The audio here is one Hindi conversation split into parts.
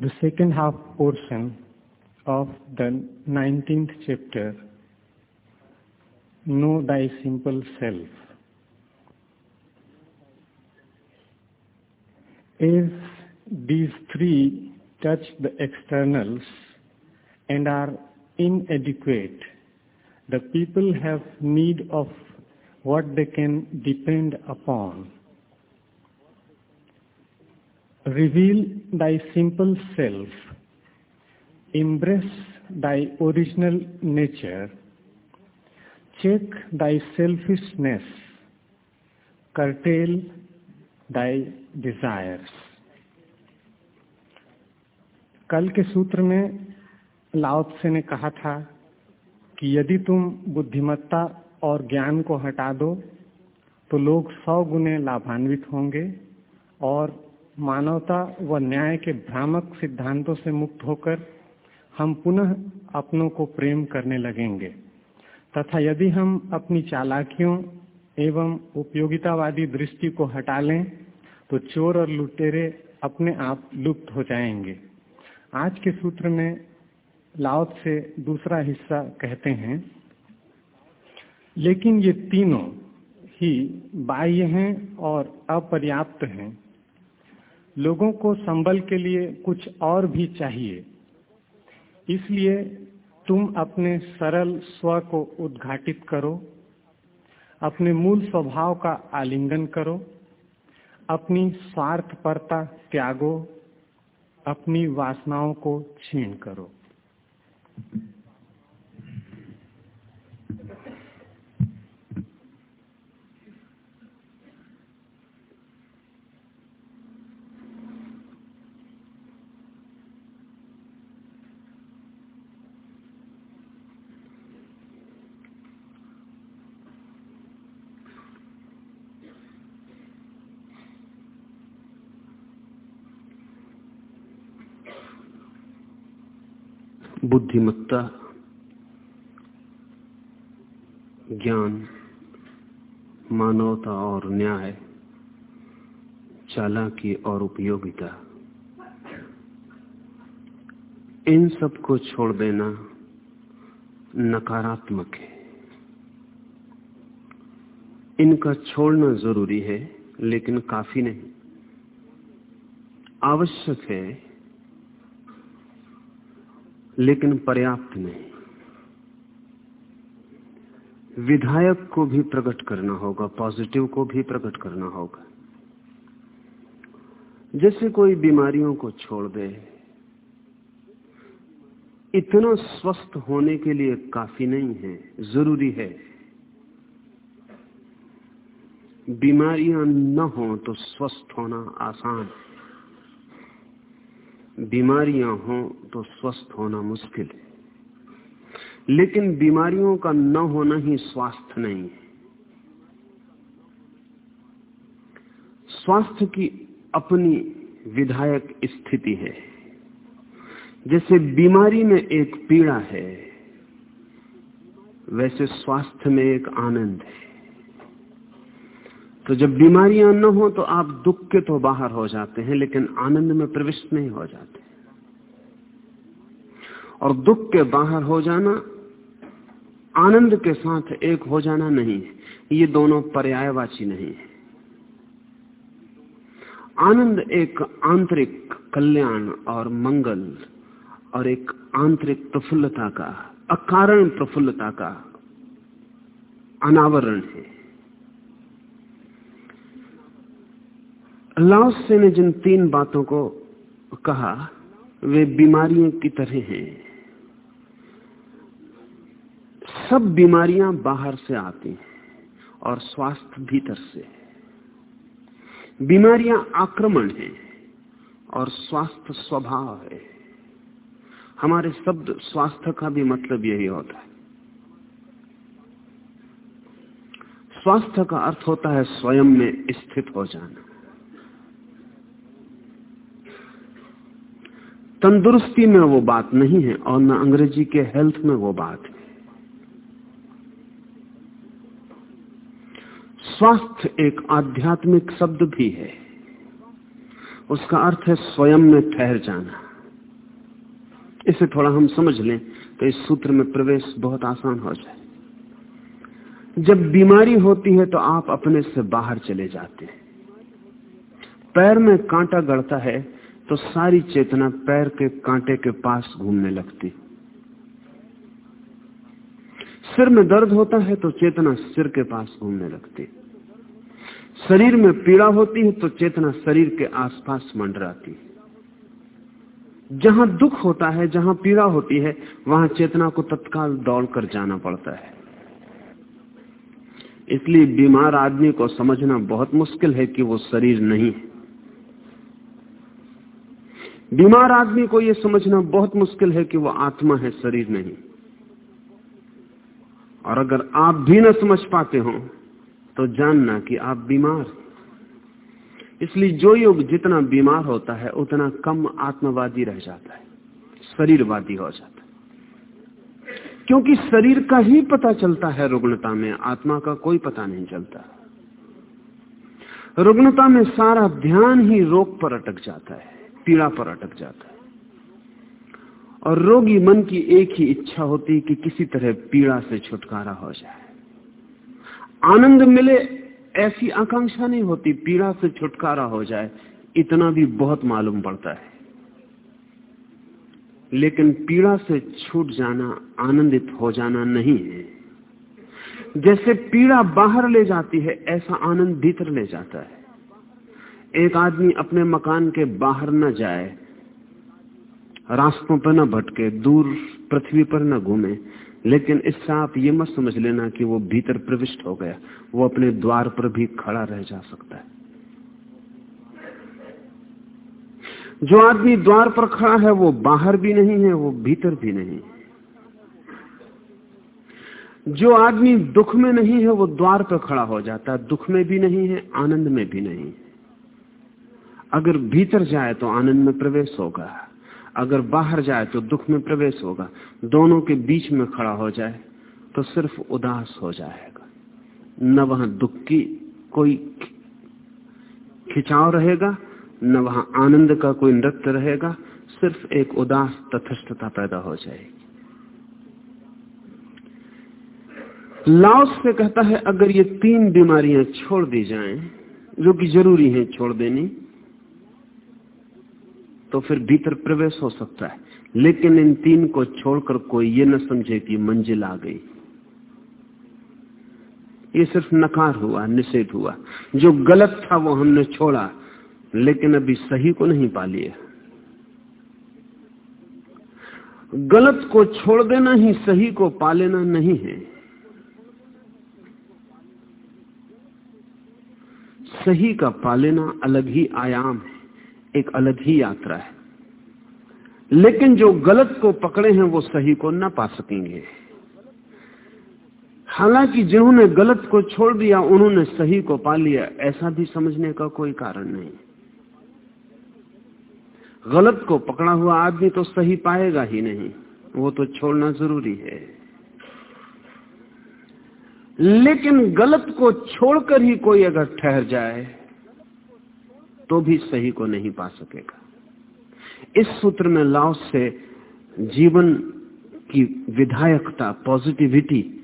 the second half portion of the 19th chapter, Know Thy Simple Self. As these three touch the externals and are inadequate, the people have need of what they can depend upon. Reveal thy simple self, embrace thy original nature, check thy selfishness, curtail thy desires. कल के सूत्र में लाओत्से ने कहा था कि यदि तुम बुद्धिमत्ता और ज्ञान को हटा दो तो लोग सौ गुने लाभान्वित होंगे और मानवता व न्याय के भ्रामक सिद्धांतों से मुक्त होकर हम पुनः अपनों को प्रेम करने लगेंगे। तथा यदि हम अपनी चालाकियों एवं उपयोगितावादी दृष्टि को हटा लें तो चोर और लुटेरे अपने आप लुप्त हो जाएँगे। आज के सूत्र में लाओत से दूसरा हिस्सा कहते हैं, लेकिन ये तीनों ही बाह्य हैं और अपर्याप्त हैं। लोगों को संबल के लिए कुछ और भी चाहिए। इसलिए तुम अपने सरल स्व को उद्घाटित करो, अपने मूल स्वभाव का आलिंगन करो, अपनी स्वार्थपरता त्यागो, अपनी वासनाओं को छीण करो। बुद्धिमत्ता, ज्ञान, मानवता और न्याय, चालाकी और उपयोगिता। इन सबको छोड़ देना नकारात्मक है। इनका छोड़ना ज़रूरी है, लेकिन काफ़ी नहीं। आवश्यक है लेकिन पर्याप्त नहीं। विधायक को भी प्रकट करना होगा, पॉजिटिव को भी प्रकट करना होगा। जैसे कोई बीमारियों को छोड़ दे, इतना स्वस्थ होने के लिए काफ़ी नहीं है, ज़रूरी है। बीमारियाँ न हो तो स्वस्थ होना आसान बीमारियाँ हो तो स्वस्थ होना मुश्किल है। लेकिन बीमारियों का न होना ही स्वास्थ्य नहीं है। स्वास्थ्य की अपनी विधायक स्थिति है। जैसे बीमारी में एक पीड़ा है, वैसे स्वास्थ्य में एक आनंद है। तो जब बीमारियाँ न हो तो आप दुख के तो बाहर हो जाते हैं, लेकिन आनंद में प्रविष्ट नहीं हो जाते। और दुख के बाहर हो जाना, आनंद के साथ एक हो जाना नहीं है। ये दोनों पर्यायवाची नहीं है। आनंद एक आंतरिक कल्याण और मंगल और एक आंतरिक प्रफुल्लता का, अकारण प्रफुल्लता का अनावरण है। लाओसे ने जिन तीन बातों को कहा, वे बीमारियों की तरह हैं। सब बीमारियाँ बाहर से आती हैं और स्वास्थ्य भीतर से। बीमारियाँ आक्रमण है और स्वास्थ्य स्वभाव है। हमारे शब्द स्वास्थ्य का भी मतलब यही होता है। स्वास्थ्य का अर्थ होता है स्वयं में स्थित हो जाना। तंदुरुस्ती में वो बात नहीं है और न अंग्रेज़ी के हेल्थ में वो बात है। स्वास्थ्य एक आध्यात्मिक शब्द भी है। उसका अर्थ है स्वयं में ठहर जाना। इसे थोड़ा हम समझ लें तो इस सूत्र में प्रवेश बहुत आसान हो जाए। जब बीमारी होती है तो आप अपने से बाहर चले जाते हैं। पैर में कांटा गड़ता है तो सारी चेतना पैर के कांटे के पास घूमने लगती। सिर में दर्द होता है तो चेतना सिर के पास घूमने लगती। शरीर में पीड़ा होती है तो चेतना शरीर के आसपास मंडराती। जहाँ दुख होता है, जहाँ पीड़ा होती है, वहाँ चेतना को तत्काल दौड़कर जाना पड़ता है। इसलिए बीमार आदमी को समझना बहुत मुश्किल है कि वो शरीर नहीं है। बीमार आदमी को यह समझना बहुत मुश्किल है कि वो आत्मा है, शरीर नहीं। और अगर आप भी न समझ पाते हो तो जानना कि आप बीमार इसलिए जो युग जितना बीमार होता है, उतना कम आत्मवादी रह जाता है, शरीरवादी हो जाता है। क्योंकि शरीर का ही पता चलता है रुग्णता में, आत्मा का कोई पता नहीं चलता। रुग्णता में सारा ध्यान ही रोग पर अटक जाता है। पीड़ा पर अटक जाता है। और रोगी मन की एक ही इच्छा होती है कि किसी तरह पीड़ा से छुटकारा हो जाए। आनंद मिले ऐसी आकांक्षा नहीं होती, पीड़ा से छुटकारा हो जाए, इतना भी बहुत मालूम पड़ता है। लेकिन पीड़ा से छूट जाना, आनंदित हो जाना नहीं है। जैसे पीड़ा बाहर ले जाती है, ऐसा आनंद भीतर ले जाता है। एक आदमी अपने मकान के बाहर न जाए, रास्तों पर न भटके, दूर पृथ्वी पर न घूमे, लेकिन इससे आप ये मत समझ लेना कि वो भीतर प्रविष्ट हो गया, वो अपने द्वार पर भी खड़ा रह जा सकता है। जो आदमी द्वार पर खड़ा है, वो बाहर भी नहीं है, वो भीतर भी नहीं जो आदमी दुख में नहीं है, वो द्वार पर खड़ा हो जाता है, दुख में भी नहीं है, आनंद में भी नहीं अगर भीतर जाए तो आनंद में प्रवेश होगा। अगर बाहर जाए तो दुख में प्रवेश होगा। दोनों के बीच में खड़ा हो जाए तो सिर्फ़ उदास हो जाएगा। न वहाँ दुख की कोई खिंचाव रहेगा, न वहाँ आनंद का कोई नृत्य रहेगा, सिर्फ़ एक उदास तथस्थता पैदा हो जाएगी। लाओस से कहता है, अगर ये तीन बीमारियाँ छोड़ दी जाएँ, जो कि ज़रूरी है छोड़ देनी तो फिर भीतर प्रवेश हो सकता है। लेकिन इन तीन को छोड़कर कोई ये न समझे कि मंजिल आ गई। ये सिर्फ़ नकार हुआ, निषेध हुआ। जो गलत था वो हमने छोड़ा, लेकिन अभी सही को नहीं पा लिया। गलत को छोड़ देना ही, सही को पा लेना नहीं है। सही का पालेना अलग ही आयाम है। एक अलग ही यात्रा है। लेकिन जो गलत को पकड़े हैं, वो सही को ना पा सकेंगे। हालाँकि जिन्होंने गलत को छोड़ दिया, उन्होंने सही को पा लिया, ऐसा भी समझने का कोई कारण नहीं। गलत को पकड़ा हुआ आदमी तो सही पाएगा ही नहीं, वो तो छोड़ना ज़रूरी है। लेकिन गलत को छोड़कर ही कोई अगर ठहर जाए तो भी सही को नहीं पा सकेगा। इस सूत्र में लाओस से जीवन की विधायकता पॉजिटिविटी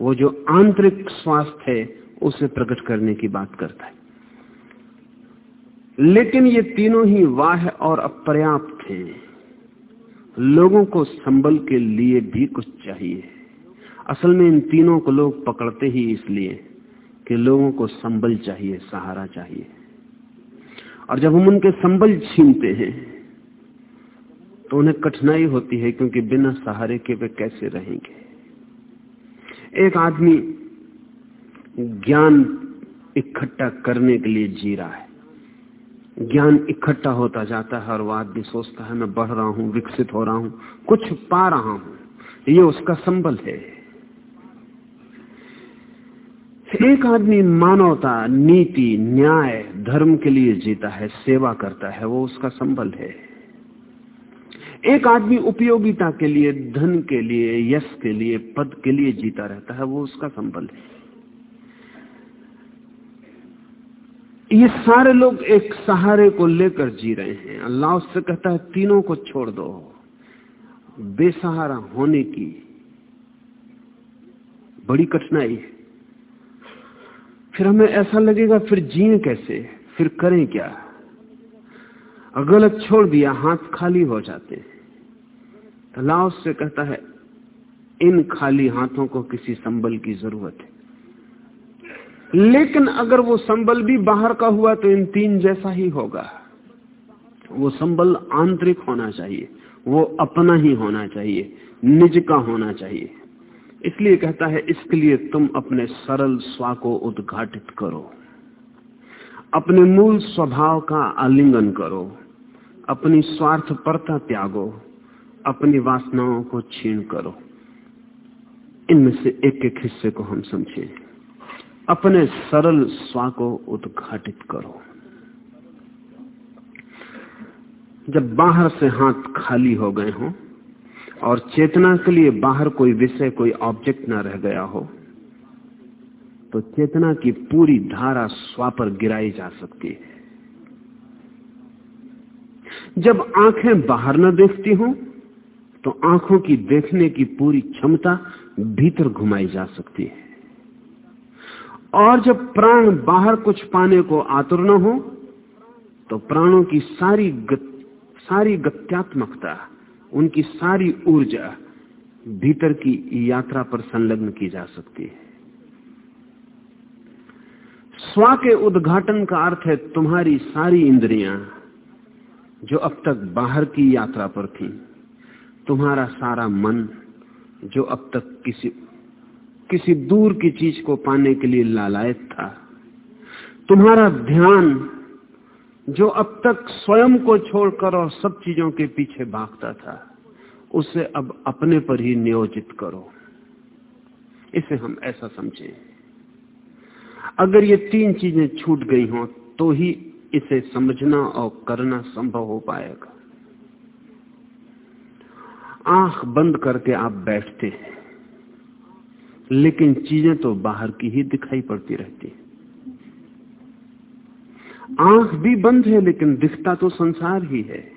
वो जो आंतरिक स्वास्थ्य है, उसे प्रकट करने की बात करता है। लेकिन ये तीनों ही वाह और अपर्याप्त हैं। लोगों को संबल के लिए भी कुछ चाहिए। असल में इन तीनों को लोग पकड़ते ही इसलिए कि लोगों को संबल चाहिए, सहारा चाहिए। और जब हम उनके संबल छीनते हैं तो उन्हें कठिनाई होती है क्योंकि बिना सहारे के वे कैसे रहेंगे? एक आदमी ज्ञान इकट्ठा करने के लिए जी रहा है। ज्ञान इकट्ठा होता जाता है और वो आदमी सोचता है, मैं बढ़ रहा हूँ, विकसित हो रहा हूँ, कुछ पा रहा हूँ। ये उसका संबल है। एक आदमी मानवता, नीति, न्याय, धर्म के लिए जीता है, सेवा करता है, वो उसका संबल है। एक आदमी उपयोगिता के लिए, धन के लिए, यश के लिए, पद के लिए जीता रहता है, वो उसका संबल है। ये सारे लोग एक सहारे को लेकर जी रहे हैं। अल्लाह उससे कहता है, तीनों को छोड़ दो। बेसहारा होने की बड़ी कठिनाई है। फिर हमें ऐसा लगेगा, फिर जिए कैसे? फिर करें क्या? गलत छोड़ दिया, हाथ खाली हो जाते लाओस से कहता है, इन खाली हाथों को किसी संबल की ज़रूरत है। लेकिन अगर वो संबल भी बाहर का हुआ तो इन तीन जैसा ही होगा। वो संबल आंतरिक होना चाहिए, वो अपना ही होना चाहिए, निज का होना चाहिए। इसलिए कहता है, इसके लिए तुम अपने सरल स्वा को उद्घाटित करो। अपने मूल स्वभाव का आलिंगन करो। अपनी स्वार्थ परता त्यागो। अपनी वासनाओं को छीन करो। इनमें से एक एक हिस्से को हम समझें। अपने सरल स्वा को उद्घाटित करो। जब बाहर से हाथ खाली हो गए हों और चेतना के लिए बाहर कोई विषय कोई ऑब्जेक्ट ना रह गया हो। तो चेतना की पूरी धारा स्वा पर गिराई जा सकती है। जब आँखें बाहर न देखती हो तो आँखों की देखने की पूरी क्षमता भीतर घुमाई जा सकती है। और जब प्राण बाहर कुछ पाने को आतुर न हो तो प्राणों की सारी गत, सारी गत्यात्मकता उनकी सारी ऊर्जा भीतर की यात्रा पर संलग्न की जा सकती है। स्वा के उद्घाटन का अर्थ है तुम्हारी सारी इंद्रियाँ जो अब तक बाहर की यात्रा पर थी। तुम्हारा सारा मन जो अब तक किसी किसी दूर की चीज़ को पाने के लिए लालायत था। तुम्हारा ध्यान जो अब तक स्वयं को छोड़कर और सब चीज़ों के पीछे भागता था, उसे अब अपने पर ही नियोजित करो। इसे हम ऐसा समझें। अगर ये तीन चीज़ें छूट गई हों तो ही इसे समझना और करना संभव हो पाएगा। आँख बंद करके आप बैठते हैं, लेकिन चीज़ें तो बाहर की ही दिखाई पड़ती रहती है। आँख भी बंद है, लेकिन दिखता तो संसार ही है।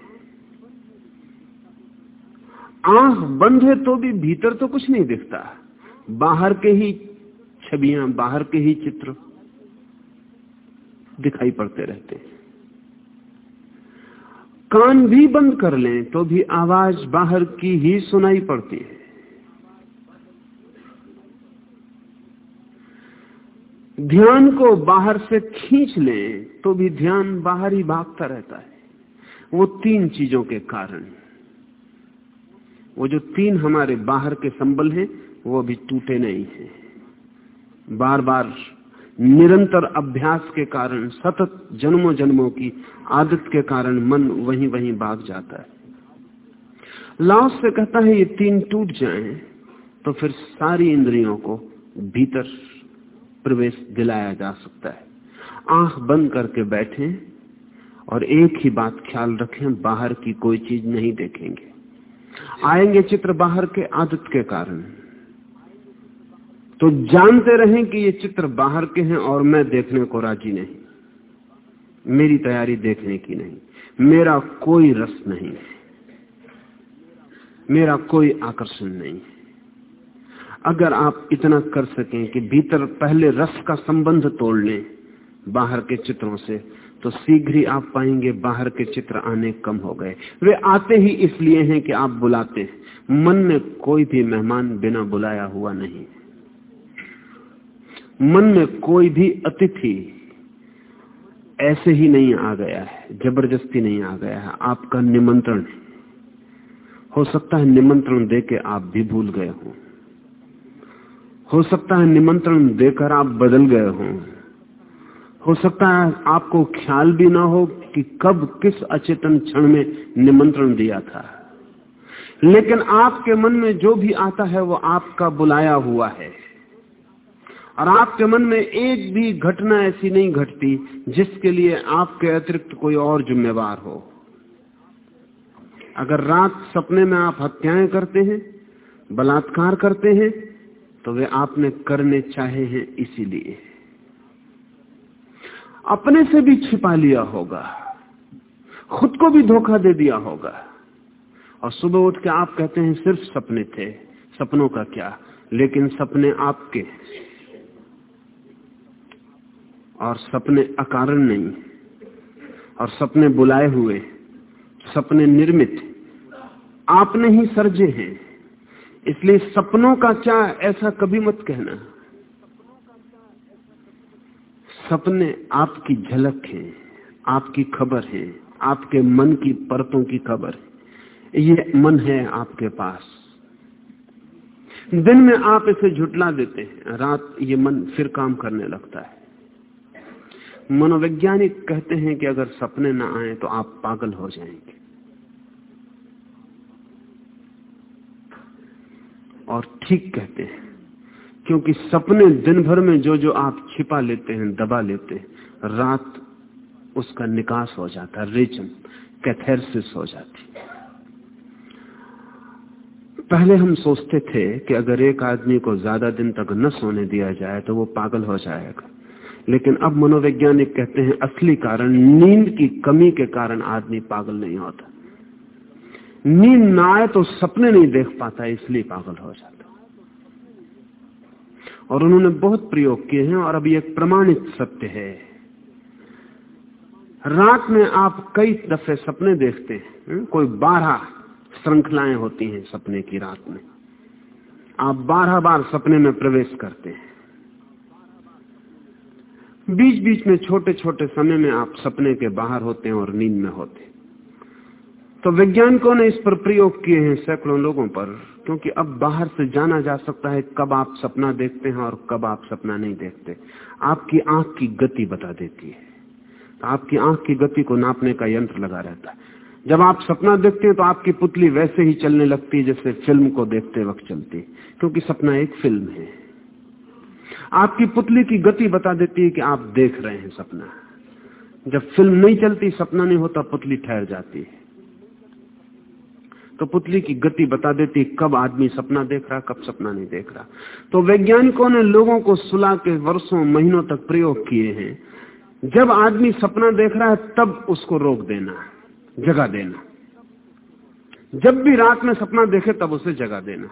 आँख बंद है तो भी भीतर तो कुछ नहीं दिखता। बाहर के ही छवियाँ, बाहर के ही चित्र दिखाई पड़ते रहते हैं। कान भी बंद कर लें तो भी आवाज़ बाहर की ही सुनाई पड़ती है। ध्यान को बाहर से खींच ले तो भी ध्यान बाहर ही भागता रहता है। वो तीन चीज़ों के कारण। वो जो तीन हमारे बाहर के संबल हैं, वो अभी टूटे नहीं हैं। बार बार निरंतर अभ्यास के कारण, सतत जन्मों जन्मों की आदत के कारण मन वहीं वहीं भाग जाता है। लाओस से कहता है, ये तीन टूट जाएँ तो फिर सारी इंद्रियों को भीतर प्रवेश दिलाया जा सकता है। आँख बंद करके बैठें और एक ही बात ख्याल रखें, बाहर की कोई चीज़ नहीं देखेंगे। आएँगे चित्र बाहर के आदत के कारण। तो जानते रहें कि ये चित्र बाहर के हैं और मैं देखने को राज़ी नहीं। मेरी तैयारी देखने की नहीं। मेरा कोई रस नहीं मेरा कोई आकर्षण नहीं अगर आप इतना कर सकें कि भीतर पहले रस का संबंध तोड़ लें बाहर के चित्रों से तो शीघ्र ही आप पाएँगे बाहर के चित्र आने कम हो गए। वे आते ही इसलिए हैं कि आप बुलाते हैं। मन में कोई भी मेहमान बिना बुलाया हुआ नहीं। मन में कोई भी अतिथि ऐसे ही नहीं आ गया है, ज़बरदस्ती नहीं आ गया है। आपका निमंत्रण हो। सकता है निमंत्रण देके आप भी भूल गए हो। हो सकता है निमंत्रण देकर आप बदल गए हो। हो सकता है आपको ख्याल भी ना हो कि कब किस अचेतन क्षण में निमंत्रण दिया था। लेकिन आपके मन में जो भी आता है, वो आपका बुलाया हुआ है। और आपके मन में एक भी घटना ऐसी नहीं घटती जिसके लिए आपके अतिरिक्त कोई और जिम्मेवार हो। अगर रात सपने में आप हत्याएँ करते हैं, बलात्कार करते हैं तो वे आपने करने चाहे हैं इसीलिए। अपने से भी छिपा लिया होगा। खुद को भी धोखा दे दिया होगा। और सुबह उठ के आप कहते हैं, सिर्फ़ सपने थे। सपनों का क्या? लेकिन सपने आपके और सपने अकारण नहीं। और सपने बुलाए हुए, सपने निर्मित। आपने ही सर्जे हैं। इसलिए सपनों का क्या ऐसा कभी मत कहना। सपने आपकी झलक है, आपकी खबर है, आपके मन की परतों की खबर है। ये मन है आपके पास। दिन में आप इसे झुटला देते हैं, रात ये मन फिर काम करने लगता है। मनोवैज्ञानिक कहते हैं कि अगर सपने ना आए तो आप पागल हो जाएँगे। और ठीक कहते हैं। क्योंकि सपने दिन भर में जो जो आप छिपा लेते हैं, दबा लेते हैं, रात उसका निकास हो जाता है, रेचम, कैथेरसिस हो जाती पहले हम सोचते थे कि अगर एक आदमी को ज़्यादा दिन तक न सोने दिया जाए तो वो पागल हो जाएगा। लेकिन अब मनोवैज्ञानिक कहते हैं, असली कारण नींद की कमी के कारण आदमी पागल नहीं होता। नींद ना आए तो सपने नहीं देख पाता, इसलिए पागल हो जाता और उन्होंने बहुत प्रयोग किए हैं, और अभी एक प्रमाणित सत्य है। रात में आप कई दफे सपने देखते हैं, कोई बारह श्रृंखलाएँ होती हैं सपने की रात में। आप बारह बार सपने में प्रवेश करते हैं। बीच बीच में छोटे छोटे समय में आप सपने के बाहर होते हैं और नींद में होते हैं। तो वैज्ञानिकों ने इस पर प्रयोग किए हैं सैकड़ों लोगों पर? क्योंकि अब बाहर से जाना जा सकता है, कब आप सपना देखते हैं और कब आप सपना नहीं देखते। आपकी आँख की गति बता देती है। तो आपकी आँख की गति को नापने का यंत्र लगा रहता है। जब आप सपना देखते हैं तो आपकी पुतली वैसे ही चलने लगती है जैसे फ़िल्म को देखते वक्त चलती क्योंकि सपना एक फ़िल्म है। आपकी पुतली की गति बता देती है कि आप देख रहे हैं सपना। जब फ़िल्म नहीं चलती, सपना नहीं होता, पुतली ठहर जाती है। तो पुतली की गति बता देती, कब आदमी सपना देख रहा, कब सपना नहीं देख रहा। तो वैज्ञानिकों ने लोगों को सुला के वर्षों, महीनों तक प्रयोग किए हैं। जब आदमी सपना देख रहा है, तब उसको रोक देना जगा देना। जब भी रात में सपना देखे, तब उसे जगा देना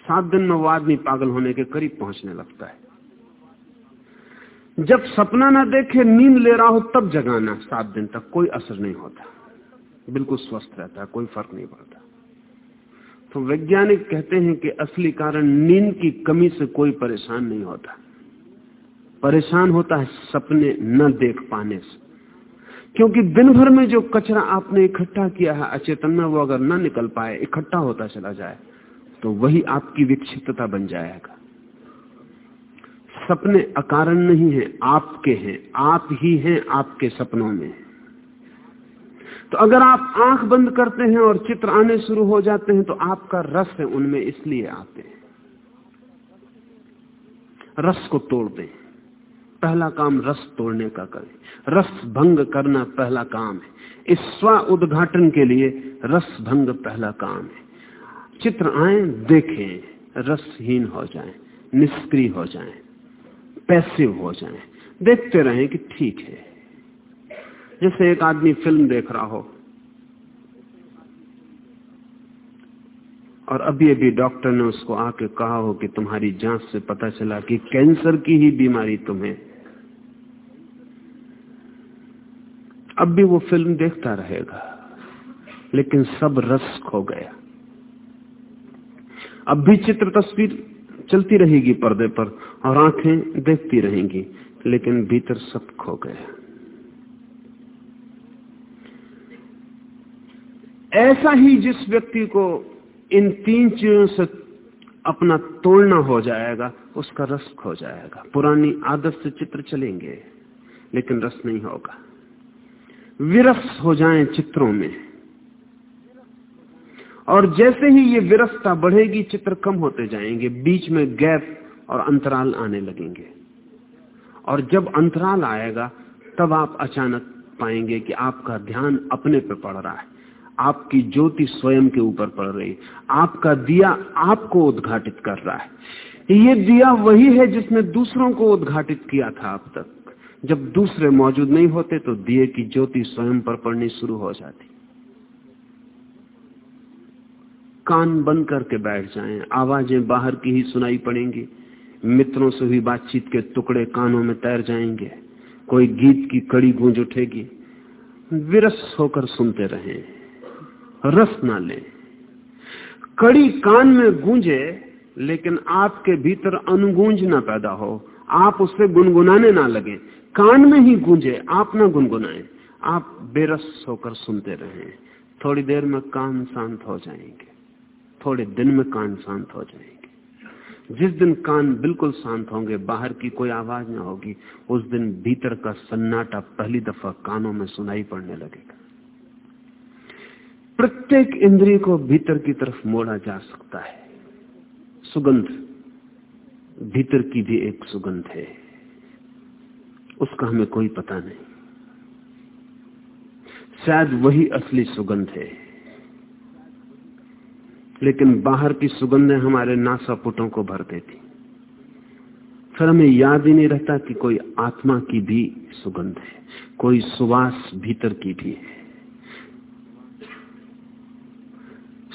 सात दिन में वो आदमी पागल होने के करीब पहुँचने लगता है। जब सपना ना देखे, नींद ले रहा हो, तब जगाना सात दिन तक कोई असर नहीं होता। बिल्कुल स्वस्थ रहता है, कोई फ़र्क नहीं पड़ता। तो वैज्ञानिक कहते हैं कि असली कारण नींद की कमी से कोई परेशान नहीं होता। परेशान होता है सपने न देख पाने से। क्योंकि दिन भर में जो कचरा आपने इकट्ठा किया है, अचेतन में वो अगर न निकल पाए, इकट्ठा होता चला जाए तो वही आपकी विक्षिप्तता बन जाएगा। सपने अकारण नहीं है, आपके हैं, आप ही हैं आपके सपनों में। तो अगर आप आँख बंद करते हैं और चित्र आने शुरू हो जाते हैं तो आपका रस है उनमें इसलिए आते हैं। रस को तोड़ दें। पहला काम रस तोड़ने का करें। रस भंग करना पहला काम है। इस स्व उद्घाटन के लिए रस भंग पहला काम है। चित्र आए देखें रसहीन हो जाएँ, निष्क्रिय हो जाएँ, पैसिव हो जाएँ, देखते रहें कि ठीक है। जैसे एक आदमी फ़िल्म देख रहा हो। और अभी अभी डॉक्टर ने उसको आके कहा हो कि तुम्हारी जाँच से पता चला कि कैंसर की ही बीमारी तुम्हें। अब भी वो फ़िल्म देखता रहेगा, लेकिन सब रस खो गया। अब भी चित्र तस्वीर चलती रहेगी पर्दे पर और आँखें देखती रहेंगी, लेकिन भीतर सब खो गया। ऐसा ही जिस व्यक्ति को इन तीन चीज़ों से अपना तोड़ना हो जाएगा, उसका रस खो जाएगा। पुरानी आदत से चित्र चलेंगे, लेकिन रस नहीं होगा। विरस हो जाएँ चित्रों में। और जैसे ही ये विरसता बढ़ेगी, चित्र कम होते जाएँगे, बीच में गैप और अंतराल आने लगेंगे। और जब अंतराल आएगा, तब आप अचानक पाएँगे कि आपका ध्यान अपने पे पड़ रहा है। आपकी ज्योति स्वयं के ऊपर पड़ रही। आपका दिया आपको उद्घाटित कर रहा है। ये दिया वही है जिसने दूसरों को उद्घाटित किया था अब तक। जब दूसरे मौजूद नहीं होते तो दिए की ज्योति स्वयं पर पड़नी शुरू हो जाती। कान बंद करके बैठ जाएँ, आवाज़ें बाहर की ही सुनाई पड़ेंगी। मित्रों से हुई बातचीत के टुकड़े कानों में तैर जाएँगे। कोई गीत की कड़ी गूंज उठेगी। विरस होकर सुनते रहें। रस ना लें। कड़ी कान में गूंजे, लेकिन आपके भीतर अनुगूंज ना पैदा हो। आप उससे गुनगुनाने ना लगे। कान में ही गूंजे, आप ना गुनगुनाएँ। आप बेरस होकर सुनते रहें। थोड़ी देर में कान शांत हो जाएँगे। थोड़े दिन में कान शांत हो जाएँगे। जिस दिन कान बिल्कुल शांत होंगे, बाहर की कोई आवाज़ ना होगी, उस दिन भीतर का सन्नाटा पहली दफ़ा कानों में सुनाई पड़ने लगेगा। प्रत्येक इंद्रिय को भीतर की तरफ़ मोड़ा जा सकता है। सुगंध, भीतर की भी एक सुगंध है। उसका हमें कोई पता नहीं। शायद वही असली सुगंध है। लेकिन बाहर की सुगंधें हमारे नासापुटों को भर देती। फिर हमें याद ही नहीं रहता कि कोई आत्मा की भी सुगंध है, कोई सुवास भीतर की भी है।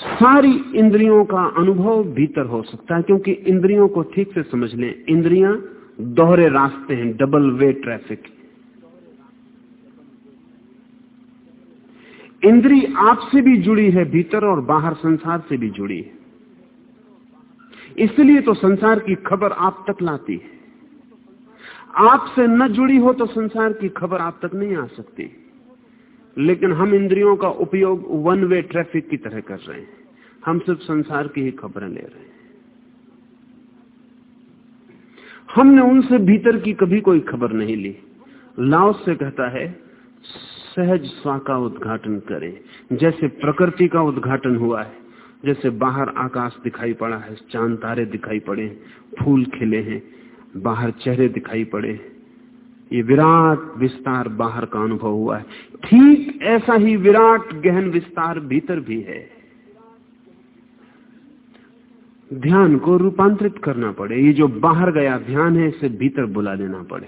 सारी इंद्रियों का अनुभव भीतर हो सकता है, क्योंकि इंद्रियों को ठीक से समझ लें। इंद्रियाँ दोहरे रास्ते हैं डबल वे ट्रैफ़िक इंद्री आपसे भी जुड़ी है, भीतर और बाहर संसार से भी जुड़ी है। इसलिए तो संसार की खबर आप तक लाती है। आपसे न जुड़ी हो तो संसार की खबर आप तक नहीं आ सकती। लेकिन हम इंद्रियों का उपयोग वन वे ट्रैफ़िक की तरह कर रहे हैं। हम सिर्फ़ संसार की ही खबरें ले रहे हैं। हमने उनसे भीतर की कभी कोई खबर नहीं ली। लाओस से कहता है, सहज स्वा का उद्घाटन करें। जैसे प्रकृति का उद्घाटन हुआ है, जैसे बाहर आकाश दिखाई पड़ा है, चाँद तारे दिखाई पड़े फूल खिले हैं, बाहर चेहरे दिखाई पड़े ये विराट विस्तार बाहर का अनुभव हुआ है। ठीक ऐसा ही विराट गहन विस्तार भीतर भी है। ध्यान को रूपांतरित करना पड़े। ये जो बाहर गया ध्यान है, इसे भीतर बुला लेना पड़े।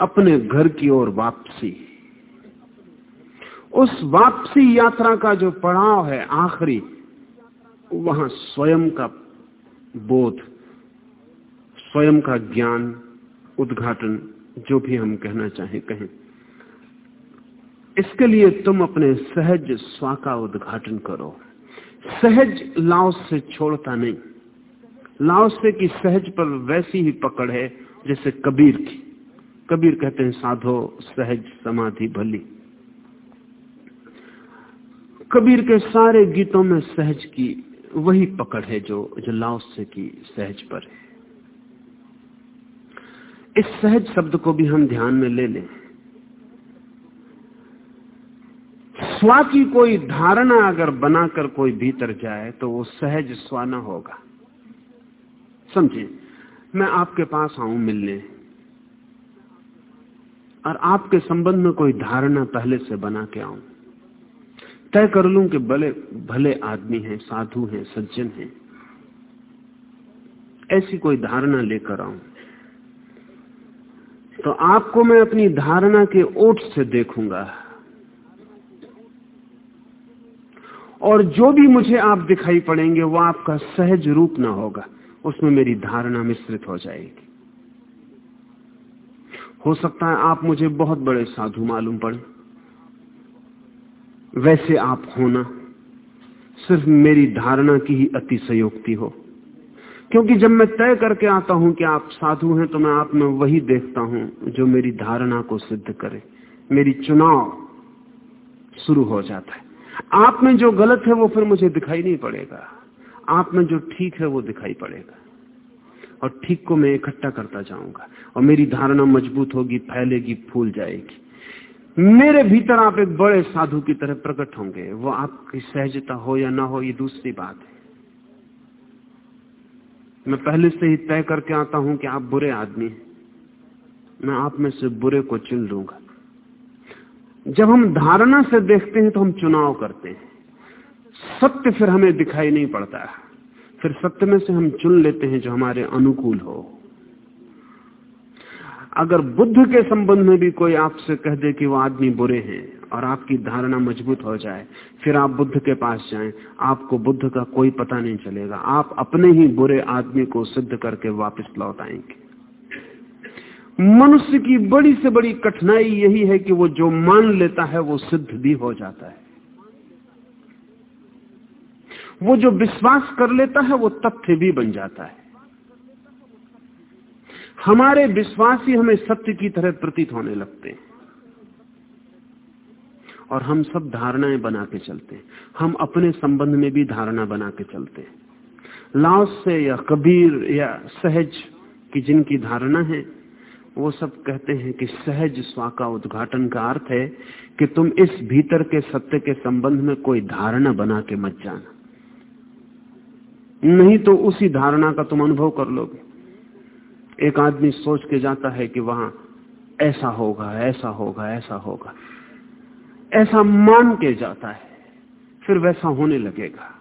अपने घर की ओर वापसी। उस वापसी यात्रा का जो पड़ाव है आखिरी, वहाँ स्वयं का बोध, स्वयं का ज्ञान, उद्घाटन जो भी हम कहना चाहें, कहें। इसके लिए तुम अपने सहज स्वा का उद्घाटन करो। सहज लाओस से छोड़ता नहीं। लाओस से की सहज पर वैसी ही पकड़ है, जैसे कबीर की। कबीर कहते हैं, साधो, सहज, समाधि, भली। कबीर के सारे गीतों में सहज की वही पकड़ है, जो जो लाओस से की सहज पर है। इस सहज शब्द को भी हम ध्यान में ले लें। स्वा की कोई धारणा अगर बनाकर कोई भीतर जाए तो वो सहज स्वा होगा। समझे? मैं आपके पास आऊँ मिलने। और आपके संबंध में कोई धारणा पहले से बना के आऊँ। तय कर लूँ कि भले भले आदमी हैं, साधु हैं, सज्जन हैं। ऐसी कोई धारणा लेकर आऊँ। तो आपको मैं अपनी धारणा के ओट से देखूँगा। और जो भी मुझे आप दिखाई पड़ेंगे, वो आपका सहज रूप ना होगा। उसमें मेरी धारणा मिश्रित हो जाएगी। हो सकता है आप मुझे बहुत बड़े साधु मालूम पड़े। वैसे आप होना सिर्फ़ मेरी धारणा की ही अतिशयोक्ति हो। क्योंकि जब मैं तय करके आता हूँ कि आप साधु हैं तो मैं आप में वही देखता हूँ जो मेरी धारणा को सिद्ध करे। मेरी चुनाव शुरू हो जाता है। आप में जो गलत है, वो फिर मुझे दिखाई नहीं पड़ेगा। आप में जो ठीक है, वो दिखाई पड़ेगा। और ठीक को मैं इकट्ठा करता जाऊँगा। और मेरी धारणा मज़बूत होगी, फैलेगी, फूल जाएगी। मेरे भीतर आप एक बड़े साधु की तरह प्रकट होंगे। वो आपकी सहजता हो या ना हो, ये दूसरी बात है। मैं पहले से ही तय करके आता हूँ कि आप बुरे आदमी हैं। मैं आप में से बुरे को चुन लूँगा। जब हम धारणा से देखते हैं तो हम चुनाव करते हैं। सत्य फिर हमें दिखाई नहीं पड़ता। फिर सत्य में से हम चुन लेते हैं जो हमारे अनुकूल हो। अगर बुद्ध के संबंध में भी कोई आपसे कह दे कि वो आदमी बुरे हैं और आपकी धारणा मज़बूत हो जाए, फिर आप बुद्ध के पास जाएँ, आपको बुद्ध का कोई पता नहीं चलेगा। आप अपने ही बुरे आदमी को सिद्ध करके वापस लौट आएँगे। मनुष्य की बड़ी से बड़ी कठिनाई यही है कि वो जो मान लेता है, वो सिद्ध भी हो जाता है। वो जो विश्वास कर लेता है, वो तथ्य भी बन जाता है। हमारे विश्वास ही हमें सत्य की तरह प्रतीत होने लगते हैं। और हम सब धारणाएँ बना के चलते हैं। हम अपने संबंध में भी धारणा बना के चलते हैं। लाओस से या कबीर या सहज की जिनकी धारणा है, वो सब कहते हैं कि सहज स्वा का उद्घाटन का अर्थ है कि तुम इस भीतर के सत्य के संबंध में कोई धारणा बना के मत जाना। नहीं तो उसी धारणा का तुम अनुभव कर लोगे। एक आदमी सोच के जाता है कि वहाँ ऐसा होगा ऐसा होगा ऐसा होगा। ऐसा मान के जाता है, फिर वैसा होने लगेगा।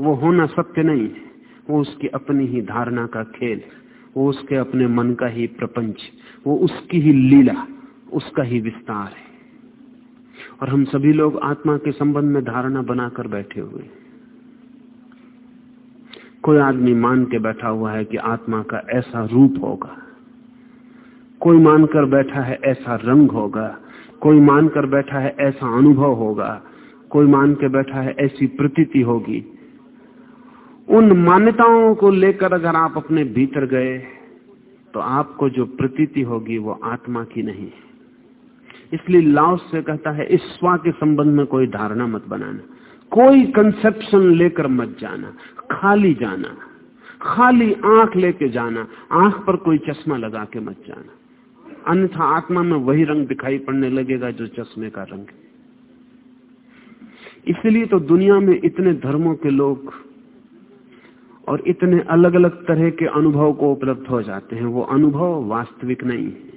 वो होना सत्य नहीं है। वो उसकी अपनी ही धारणा का खेल, वो उसके अपने मन का ही प्रपंच, वो उसकी ही लीला, उसका ही विस्तार है। और हम सभी लोग आत्मा के संबंध में धारणा बनाकर बैठे हुए कोई आदमी मान के बैठा हुआ है कि आत्मा का ऐसा रूप होगा। कोई मानकर बैठा है ऐसा रंग होगा कोई मानकर बैठा है ऐसा अनुभव होगा, कोई मान के बैठा है ऐसी प्रतीति होगी। उन मान्यताओं को लेकर अगर आप अपने भीतर गए तो आपको जो प्रतीति होगी वो आत्मा की नहीं इसलिए लाओस से कहता है, इस स्वा के संबंध में कोई धारणा मत बनाना। कोई कंसेप्शन लेकर मत जाना। खाली जाना। खाली आँख लेके जाना। आँख पर कोई चश्मा लगा के मत जाना। अन्यथा आत्मा में वही रंग दिखाई पड़ने लगेगा जो चश्मे का रंग है। इसलिए तो दुनिया में इतने धर्मों के लोग और इतने अलग अलग तरह के अनुभव को उपलब्ध हो जाते हैं। वो अनुभव वास्तविक नहीं है।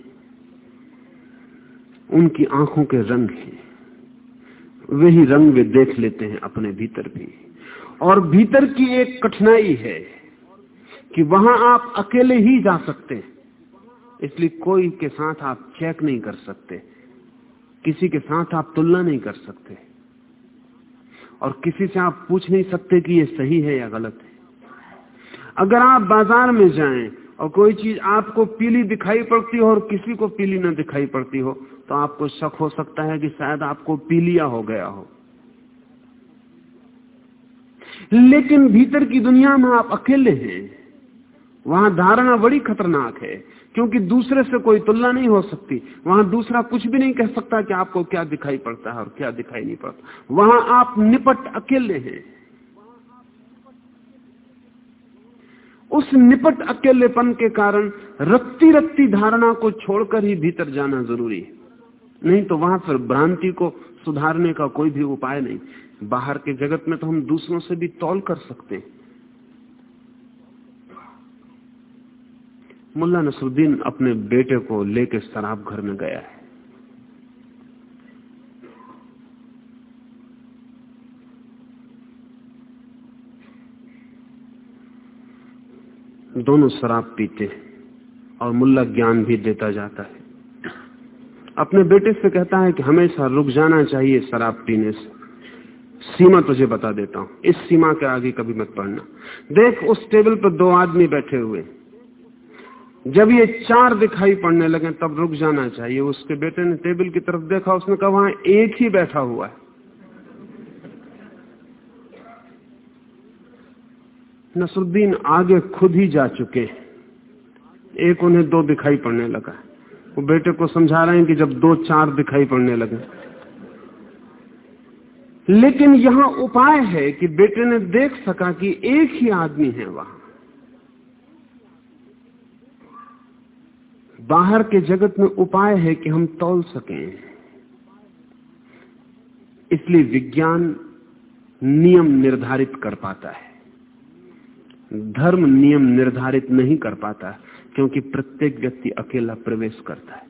उनकी आँखों के रंग हैं। वही रंग वे देख लेते हैं अपने भीतर भी। और भीतर की एक कठिनाई है कि वहाँ आप अकेले ही जा सकते हैं। इसलिए कोई के साथ आप चेक नहीं कर सकते। किसी के साथ आप तुलना नहीं कर सकते। और किसी से आप पूछ नहीं सकते कि ये सही है या गलत है। अगर आप बाज़ार में जाएँ और कोई चीज़ आपको पीली दिखाई पड़ती हो और किसी को पीली ना दिखाई पड़ती हो तो आपको शक हो सकता है कि शायद आपको पीलिया हो गया हो। लेकिन भीतर की दुनिया में आप अकेले हैं। वहाँ धारणा बड़ी खतरनाक है। क्योंकि दूसरे से कोई तुलना नहीं हो सकती। वहाँ दूसरा कुछ भी नहीं कह सकता कि आपको क्या दिखाई पड़ता है और क्या दिखाई नहीं पड़ता। वहाँ आप निपट अकेले हैं। उस निपट अकेलेपन के कारण रक्ति रक्ति धारणा को छोड़कर ही भीतर जाना ज़रूरी है। नहीं तो वहाँ फिर भ्रांति को सुधारने का कोई भी उपाय नहीं। बाहर के जगत में तो हम दूसरों से भी तौल कर सकते हैं। मुल्ला नसरुद्दीन अपने बेटे को लेकर शराब घर में गया है। दोनों शराब पीते और मुल्ला ज्ञान भी देता जाता है। अपने बेटे से कहता है कि हमेशा रुक जाना चाहिए शराब पीने से। सीमा तुझे बता देता हूँ। इस सीमा के आगे कभी मत पढ़ना देख, उस टेबल पर दो आदमी बैठे हुए जब ये चार दिखाई पड़ने लगे, तब रुक जाना चाहिए। उसके बेटे ने टेबल की तरफ़ देखा, उसने कहा, वहाँ एक ही बैठा हुआ है। नसरुद्दीन आगे खुद ही जा चुके। एक उन्हें दो दिखाई पड़ने लगा। वो बेटे को समझा रहे हैं कि जब दो चार दिखाई पड़ने लगे। लेकिन यहाँ उपाय है कि बेटे ने देख सका कि एक ही आदमी है वहाँ। बाहर के जगत में उपाय है कि हम तौल सकें। इसलिए विज्ञान नियम निर्धारित कर पाता है। धर्म नियम निर्धारित नहीं कर पाता, क्योंकि प्रत्येक व्यक्ति अकेला प्रवेश करता है।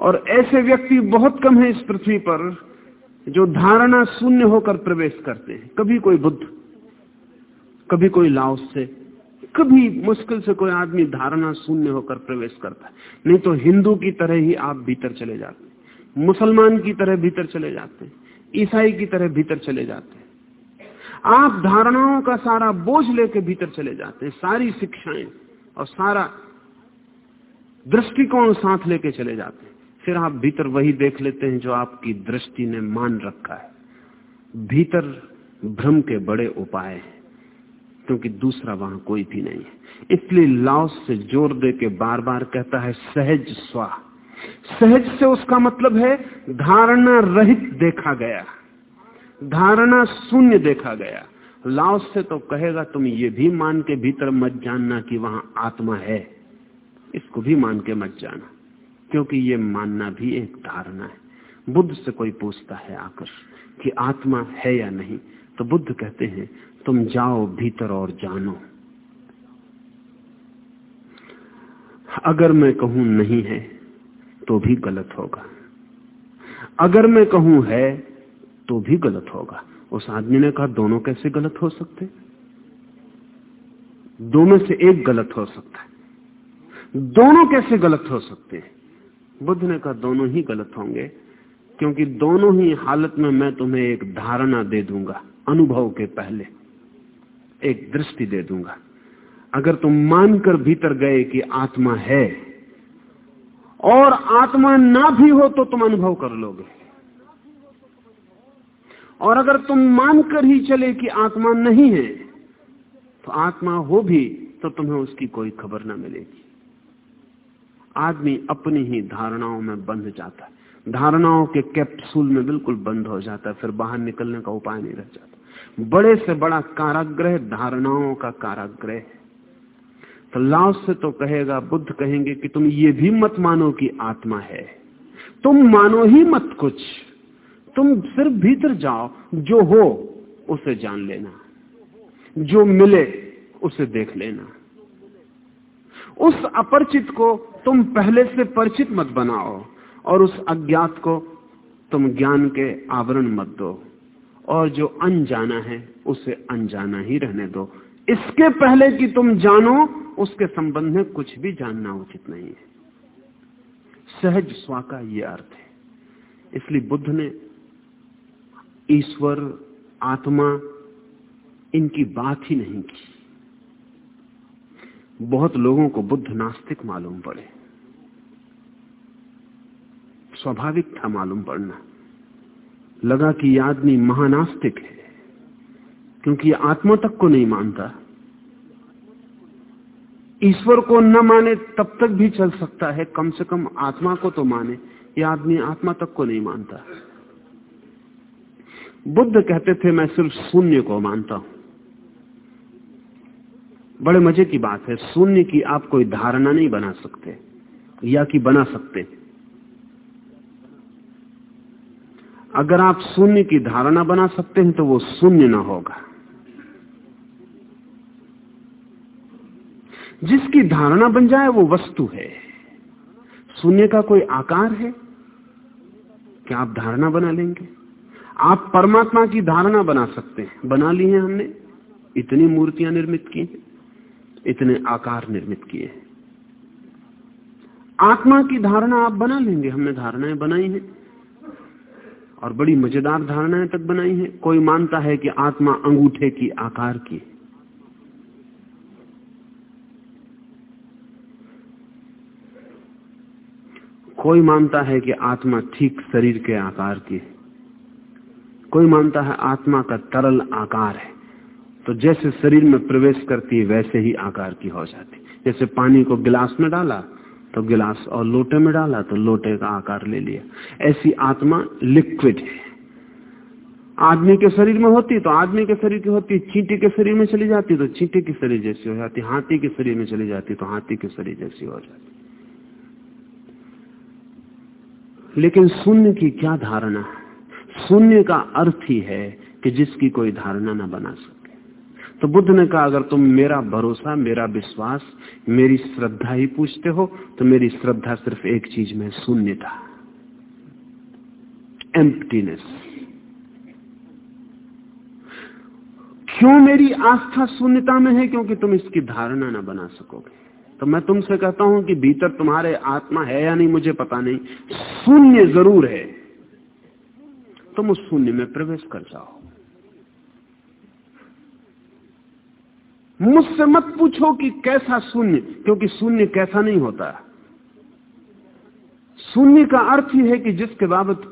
और ऐसे व्यक्ति बहुत कम है इस पृथ्वी पर, जो धारणा शून्य होकर प्रवेश करते हैं। कभी कोई बुद्ध, कभी कोई लाओस से कभी मुश्किल से कोई आदमी धारणा शून्य होकर प्रवेश करता है। नहीं तो हिंदू की तरह ही आप भीतर चले जाते मुसलमान की तरह भीतर चले जाते ईसाई की तरह भीतर चले जाते आप धारणाओं का सारा बोझ लेके भीतर चले जाते हैं। सारी शिक्षाएँ और सारा दृष्टिकोण साथ लेके चले जाते हैं। फिर आप भीतर वही देख लेते हैं जो आपकी दृष्टि ने मान रखा है। भीतर भ्रम के बड़े उपाय हैं। क्योंकि दूसरा वहाँ कोई भी नहीं है। इसलिए लाओस से ज़ोर दे के बार बार कहता है, सहज स्वा। सहज से उसका मतलब है, धारणा रहित देखा गया। धारणा शून्य देखा गया। लाओस से तो कहेगा, तुम ये भी मान के भीतर मत जानना कि वहाँ आत्मा है। इसको भी मान के मत जाना, क्योंकि ये मानना भी एक धारणा है। बुद्ध से कोई पूछता है आकर कि आत्मा है या नहीं? तो बुद्ध कहते हैं तुम जाओ भीतर और जानो। अगर मैं कहूँ नहीं है तो भी गलत होगा। अगर मैं कहूँ है तो भी गलत होगा। उस आदमी ने कहा, दोनों कैसे गलत हो सकते? दो में से एक गलत हो सकता है। दोनों कैसे गलत हो सकते? हैं बुद्ध ने कहा, दोनों ही गलत होंगे, क्योंकि दोनों ही हालत में मैं तुम्हें एक धारणा दे दूँगा, अनुभव के पहले। एक दृष्टि दे दूँगा। अगर तुम मानकर भीतर गए कि आत्मा है, और आत्मा ना भी हो तो तुम अनुभव कर लोगे। और अगर तुम मानकर ही चले कि आत्मा नहीं है तो आत्मा हो भी तो तुम्हें उसकी कोई खबर ना मिलेगी। आदमी अपनी ही धारणाओं में बंध जाता है। धारणाओं के कैप्सूल में बिल्कुल बंद हो जाता है, फिर बाहर निकलने का उपाय नहीं रह जाता। बड़े से बड़ा काराग्रह, धारणाओं का काराग्रह। तो लाओ से तो कहेगा, बुद्ध कहेंगे कि तुम ये भी मत मानो कि आत्मा है। तुम मानो ही मत कुछ। तुम सिर्फ़ भीतर जाओ, जो हो, उसे जान लेना। जो मिले, उसे देख लेना। उस अपरिचित को तुम पहले से परिचित मत बनाओ, और उस अज्ञात को तुम ज्ञान के आवरण मत दो। और जो अनजाना है, उसे अनजाना ही रहने दो। इसके पहले कि तुम जानो, उसके संबंध में कुछ भी जानना उचित नहीं है। सहज स्वा का ये अर्थ है। इसलिए बुद्ध ने ईश्वर, आत्मा, इनकी बात ही नहीं की। बहुत लोगों को बुद्ध नास्तिक मालूम पड़े। स्वाभाविक था मालूम पड़ना। लगा कि यह आदमी महानास्तिक है, क्योंकि आत्मा तक को नहीं मानता। ईश्वर को न माने तब तक भी चल सकता है, कम से कम आत्मा को तो माने। यह आदमी आत्मा तक को नहीं मानता। बुद्ध कहते थे, मैं सिर्फ़ शून्य को मानता हूँ। बड़े मज़े की बात है, शून्य की आप कोई धारणा नहीं बना सकते, या कि बना सकते। अगर आप शून्य की धारणा बना सकते हैं तो वो शून्य ना होगा। जिसकी धारणा बन जाए वो वस्तु है। शून्य का कोई आकार है? क्या आप धारणा बना लेंगे? आप परमात्मा की धारणा बना सकते हैं। बना ली है हमने। इतनी मूर्तियाँ निर्मित की हैं। इतने आकार निर्मित किए हैं। आत्मा की धारणा आप बना लेंगे। हमने धारणाएँ बनाई हैं। और बड़ी मज़ेदार धारणाएँ तक बनाई हैं। कोई मानता है कि आत्मा अंगूठे की आकार की कोई मानता है कि आत्मा ठीक शरीर के आकार की कोई मानता है आत्मा का तरल आकार है तो जैसे शरीर में प्रवेश करती है, वैसे ही आकार की हो जाती जैसे पानी को गिलास में डाला तो गिलास और लोटे में डाला तो लोटे का आकार ले लिया। ऐसी आत्मा लिक्विड है। आदमी के शरीर में होती तो आदमी के शरीर की होती, चींटी के शरीर में चली जाती तो चींटी के शरीर जैसी हो जाती, हाथी के शरीर में चली जाती तो हाथी के शरीर जैसी हो जाती। लेकिन शून्य की क्या धारणा? शून्य का अर्थ ही है कि जिसकी कोई धारणा ना बना सके। तो बुद्ध ने कहा, अगर तुम मेरा भरोसा, मेरा विश्वास, मेरी श्रद्धा ही पूछते हो तो मेरी श्रद्धा सिर्फ़ एक चीज़ में शून्य था एम्प्टीनेस क्यों मेरी आस्था शून्यता में है? क्योंकि तुम इसकी धारणा ना बना सकोगे। तो मैं तुमसे कहता हूँ कि भीतर तुम्हारे आत्मा है या नहीं, मुझे पता नहीं। शून्य ज़रूर है। तुम उस शून्य में प्रवेश कर जाओ। मुझसे मत पूछो कि कैसा शून्य, क्योंकि शून्य कैसा नहीं होता। शून्य का अर्थ ही है कि जिसके बाबत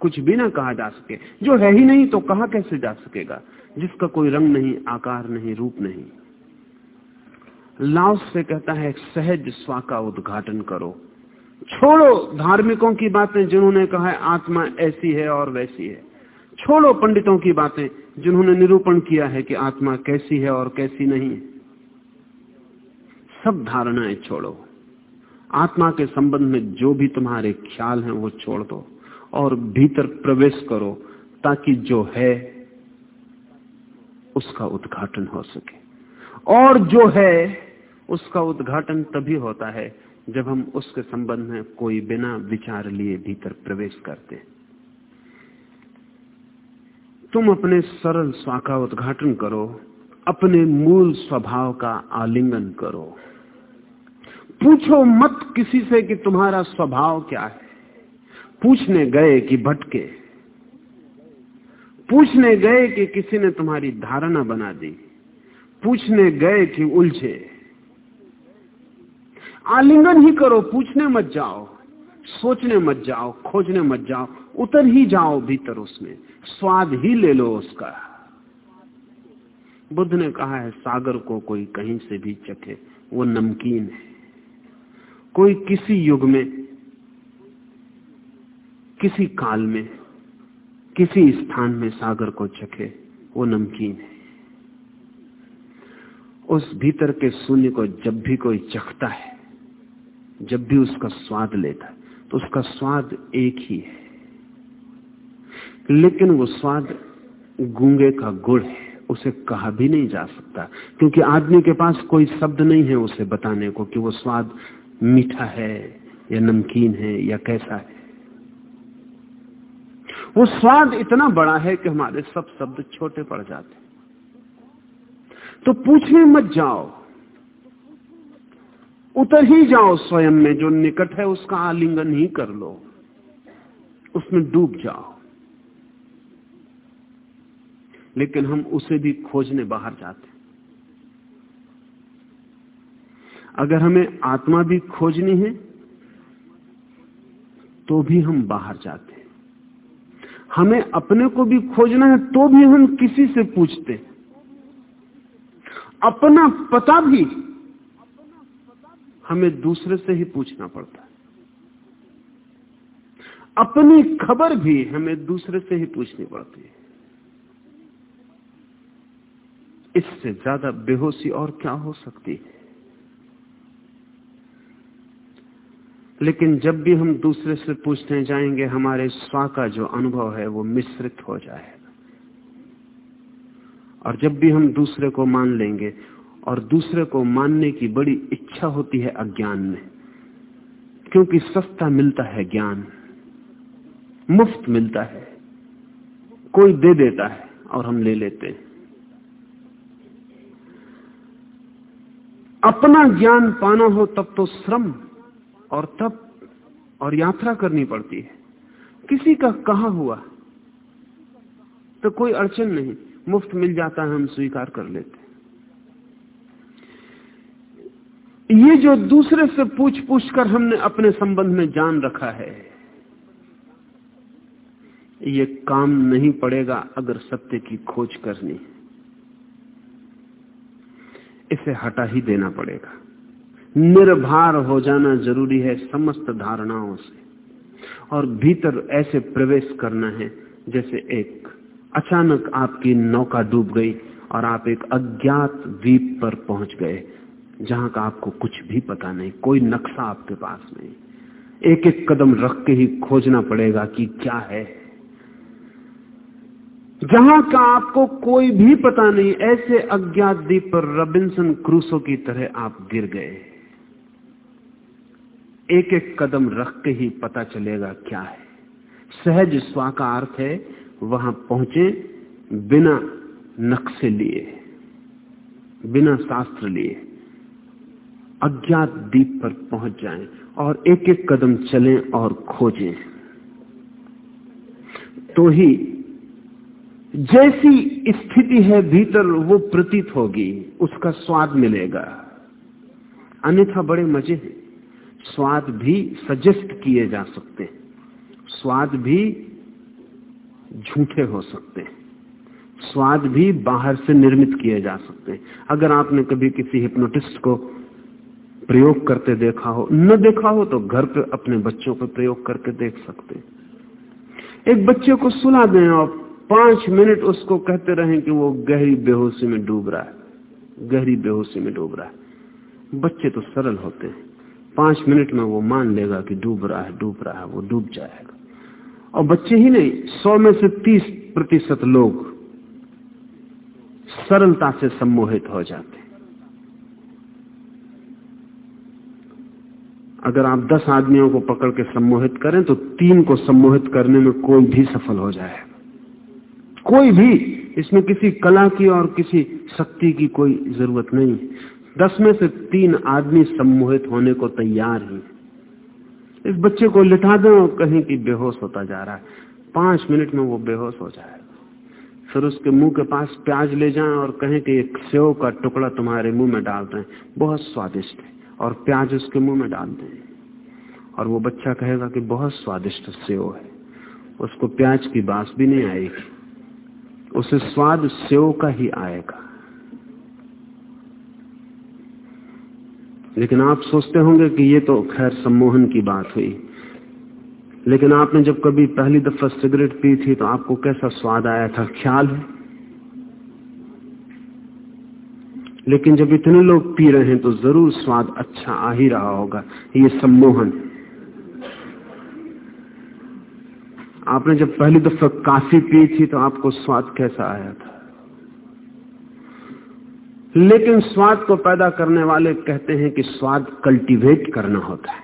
कुछ भी ना कहा जा सके। जो है ही नहीं तो कहा कैसे जा सकेगा? जिसका कोई रंग नहीं, आकार नहीं, रूप नहीं। लाओस से कहता है, सहज स्वा का उद्घाटन करो। छोड़ो धार्मिकों की बातें जिन्होंने कहा है, आत्मा ऐसी है और वैसी है। छोड़ो पंडितों की बातें जिन्होंने निरूपण किया है कि आत्मा कैसी है और कैसी नहीं सब धारणाएँ छोड़ो। आत्मा के संबंध में जो भी तुम्हारे ख्याल हैं, वो छोड़ दो और भीतर प्रवेश करो ताकि जो है, उसका उद्घाटन हो सके। और जो है, उसका उद्घाटन तभी होता है जब हम उसके संबंध में कोई बिना विचार लिए भीतर प्रवेश करते तुम अपने सरल का उद्घाटन करो, अपने मूल स्वभाव का आलिंगन करो। पूछो मत किसी से कि तुम्हारा स्वभाव क्या है। पूछने गए कि भटके। पूछने गए कि किसी ने तुम्हारी धारणा बना दी। पूछने गए कि उलझे। आलिंगन ही करो, पूछने मत जाओ, सोचने मत जाओ, खोजने मत जाओ, उतर ही जाओ भीतर उसमें। स्वाद ही ले लो उसका। बुद्ध ने कहा है, सागर को कोई कहीं से भी चखे, वो नमकीन है। कोई किसी युग में, किसी काल में, किसी स्थान में सागर को चखे, वो नमकीन है। उस भीतर के शून्य को जब भी कोई चखता है, जब भी उसका स्वाद लेता है तो उसका स्वाद एक ही है। लेकिन वो स्वाद गूँगे का गुड़ है, उसे कहा भी नहीं जा सकता। क्योंकि आदमी के पास कोई शब्द नहीं है उसे बताने को कि वो स्वाद मीठा है या नमकीन है या कैसा है। वो स्वाद इतना बड़ा है कि हमारे सब शब्द छोटे पड़ जाते तो पूछने मत जाओ। उतर ही जाओ स्वयं में, जो निकट है उसका आलिंगन ही कर लो। उसमें डूब जाओ। लेकिन हम उसे भी खोजने बाहर जाते अगर हमें आत्मा भी खोजनी है तो भी हम बाहर जाते हैं। हमें अपने को भी खोजना है तो भी हम किसी से पूछते हैं। अपना पता भी हमें दूसरे से ही पूछना पड़ता है। अपनी खबर भी हमें दूसरे से ही पूछनी पड़ती है। इससे ज़्यादा बेहोशी और क्या हो सकती है? लेकिन जब भी हम दूसरे से पूछने जाएँगे, हमारे स्वा का जो अनुभव है वो मिश्रित हो जाएगा। और जब भी हम दूसरे को मान लेंगे और दूसरे को मानने की बड़ी इच्छा होती है अज्ञान में, क्योंकि सस्ता मिलता है ज्ञान, मुफ़्त मिलता है, कोई दे देता है और हम ले लेते हैं। अपना ज्ञान पाना हो तब तो श्रम और तब और यात्रा करनी पड़ती है। किसी का कहा हुआ तो कोई अड़चन नहीं, मुफ़्त मिल जाता है, हम स्वीकार कर लेते ये जो दूसरे से पूछ पूछ कर हमने अपने संबंध में जान रखा है, ये काम नहीं पड़ेगा अगर सत्य की खोज करनी इसे हटा ही देना पड़ेगा। निर्भर हो जाना ज़रूरी है समस्त धारणाओं से। और भीतर ऐसे प्रवेश करना है जैसे एक अचानक आपकी नौका डूब गई और आप एक अज्ञात द्वीप पर पहुँच गए, जहाँ का आपको कुछ भी पता नहीं, कोई नक्शा आपके पास नहीं। एक एक कदम रख के ही खोजना पड़ेगा कि क्या है। जहाँ का आपको कोई भी पता नहीं, ऐसे अज्ञात द्वीप पर रबिन्सन क्रूसो की तरह आप गिर गए। एक एक कदम रख के ही पता चलेगा क्या है। सहज स्वा का अर्थ है, वहाँ पहुँचे बिना नक्शे लिए, बिना शास्त्र लिए। अज्ञात द्वीप पर पहुँच जाएँ और एक एक कदम चलें और खोजें। तो ही जैसी स्थिति है भीतर, वो प्रतीत होगी, उसका स्वाद मिलेगा। अन्यथा बड़े मज़े हैं। स्वाद भी सजेस्ट किए जा सकते हैं। स्वाद भी झूठे हो सकते हैं। स्वाद भी बाहर से निर्मित किए जा सकते हैं। अगर आपने कभी किसी हिप्नोटिस्ट को प्रयोग करते देखा हो, न देखा हो तो घर पे अपने बच्चों पर प्रयोग करके देख सकते हैं। एक बच्चे को सुला दें और पाँच मिनट उसको कहते रहें कि वो गहरी बेहोशी में डूब रहा है। गहरी बेहोशी में डूब रहा है। बच्चे तो सरल होते हैं। पाँच मिनट में वो मान लेगा कि डूब रहा है, डूब रहा है, वो डूब जाएगा। और बच्चे ही नहीं, सौ में से तीस प्रतिशत लोग सरलता से सम्मोहित हो जाते हैं। अगर आप दस आदमियों को पकड़ के सम्मोहित करें तो तीन को सम्मोहित करने में कोई भी सफल हो जाए कोई भी इसमें किसी कला की और किसी शक्ति की कोई ज़रूरत नहीं। दस में से तीन आदमी सम्मोहित होने को तैयार हैं। इस बच्चे को लिटा दें और कहें कि बेहोश होता जा रहा है। पाँच मिनट में वो बेहोश हो जाएगा। फिर उसके मुँह के पास प्याज ले जाएँ और कहें कि एक सेव का टुकड़ा तुम्हारे मुँह में डाल दें। बहुत स्वादिष्ट है। और प्याज उसके मुँह में डाल दें। और वो बच्चा कहेगा कि बहुत स्वादिष्ट सेव है। उसको प्याज की बास भी नहीं आएगी। उसे स्वाद सेव का ही आएगा। लेकिन आप सोचते होंगे कि ये तो खैर सम्मोहन की बात हुई। लेकिन आपने जब कभी पहली दफ़ा सिगरेट पी थी तो आपको कैसा स्वाद आया था? ख्याल है? लेकिन जब इतने लोग पी रहे हैं तो ज़रूर स्वाद अच्छा आ ही रहा होगा। ये सम्मोहन। आपने जब पहली दफ़ा काफ़ी पी थी तो आपको स्वाद कैसा आया था? लेकिन स्वाद को पैदा करने वाले कहते हैं कि स्वाद कल्टीवेट करना होता है।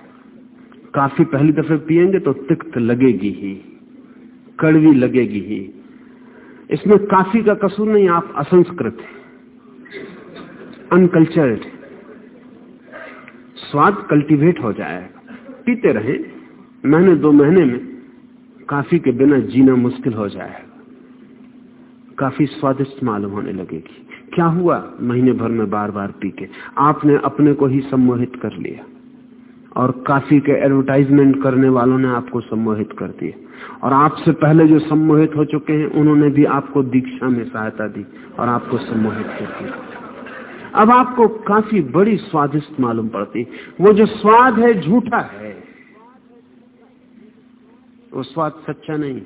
काफ़ी पहली दफे पिएँगे तो तिक्त लगेगी ही, कड़वी लगेगी ही। इसमें काफ़ी का कसूर नहीं, आप असंस्कृत हैं अनकल्चर्ड स्वाद कल्टीवेट हो जाएगा। पीते रहे, महीने दो महीने में काफ़ी के बिना जीना मुश्किल हो जाएगा। काफ़ी स्वादिष्ट मालूम होने लगेगी। क्या हुआ? महीने भर में बार बार पी के आपने अपने को ही सम्मोहित कर लिया। और काफ़ी के एडवर्टाइजमेंट करने वालों ने आपको सम्मोहित कर दिया। और आपसे पहले जो सम्मोहित हो चुके हैं, उन्होंने भी आपको दीक्षा में सहायता दी और आपको सम्मोहित कर दिया। अब आपको काफ़ी बड़ी स्वादिष्ट मालूम पड़ती। वो जो स्वाद है, झूठा है। वो स्वाद सच्चा नहीं।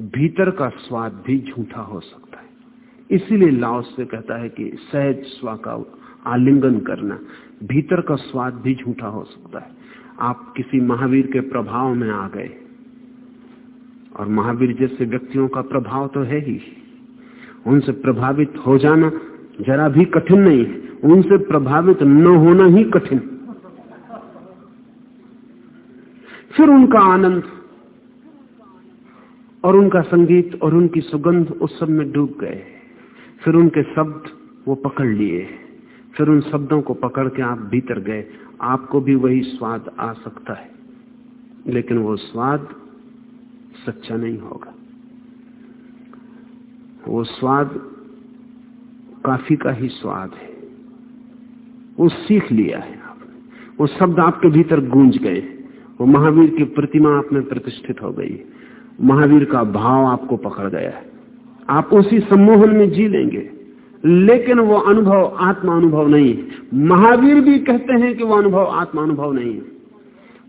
भीतर का स्वाद भी झूठा हो सकता है। इसीलिए लाओस से कहता है कि सहज स्वा का आलिंगन करना, भीतर का स्वाद भी झूठा हो सकता है। आप किसी महावीर के प्रभाव में आ गए, और महावीर जैसे व्यक्तियों का प्रभाव तो है ही। उनसे प्रभावित हो जाना जरा भी कठिन नहीं है। उनसे प्रभावित न होना ही कठिन। फिर उनका आनंद और उनका संगीत और उनकी सुगंध उस सब में डूब गए। फिर उनके शब्द वो पकड़ लिए। फिर उन शब्दों को पकड़ के आप भीतर गए। आपको भी वही स्वाद आ सकता है। लेकिन वो स्वाद सच्चा नहीं होगा। वो स्वाद काफ़ी का ही स्वाद है। वो सीख लिया है आपने। वो शब्द आपके भीतर गूंज गए। वो महावीर की प्रतिमा आप में प्रतिष्ठित हो गई। महावीर का भाव आपको पकड़ गया है। आप उसी सम्मोहन में जी लेंगे। लेकिन वो अनुभव आत्मा अनुभव नहीं। है महावीर भी कहते हैं कि वो अनुभव आत्मा अनुभव नहीं है।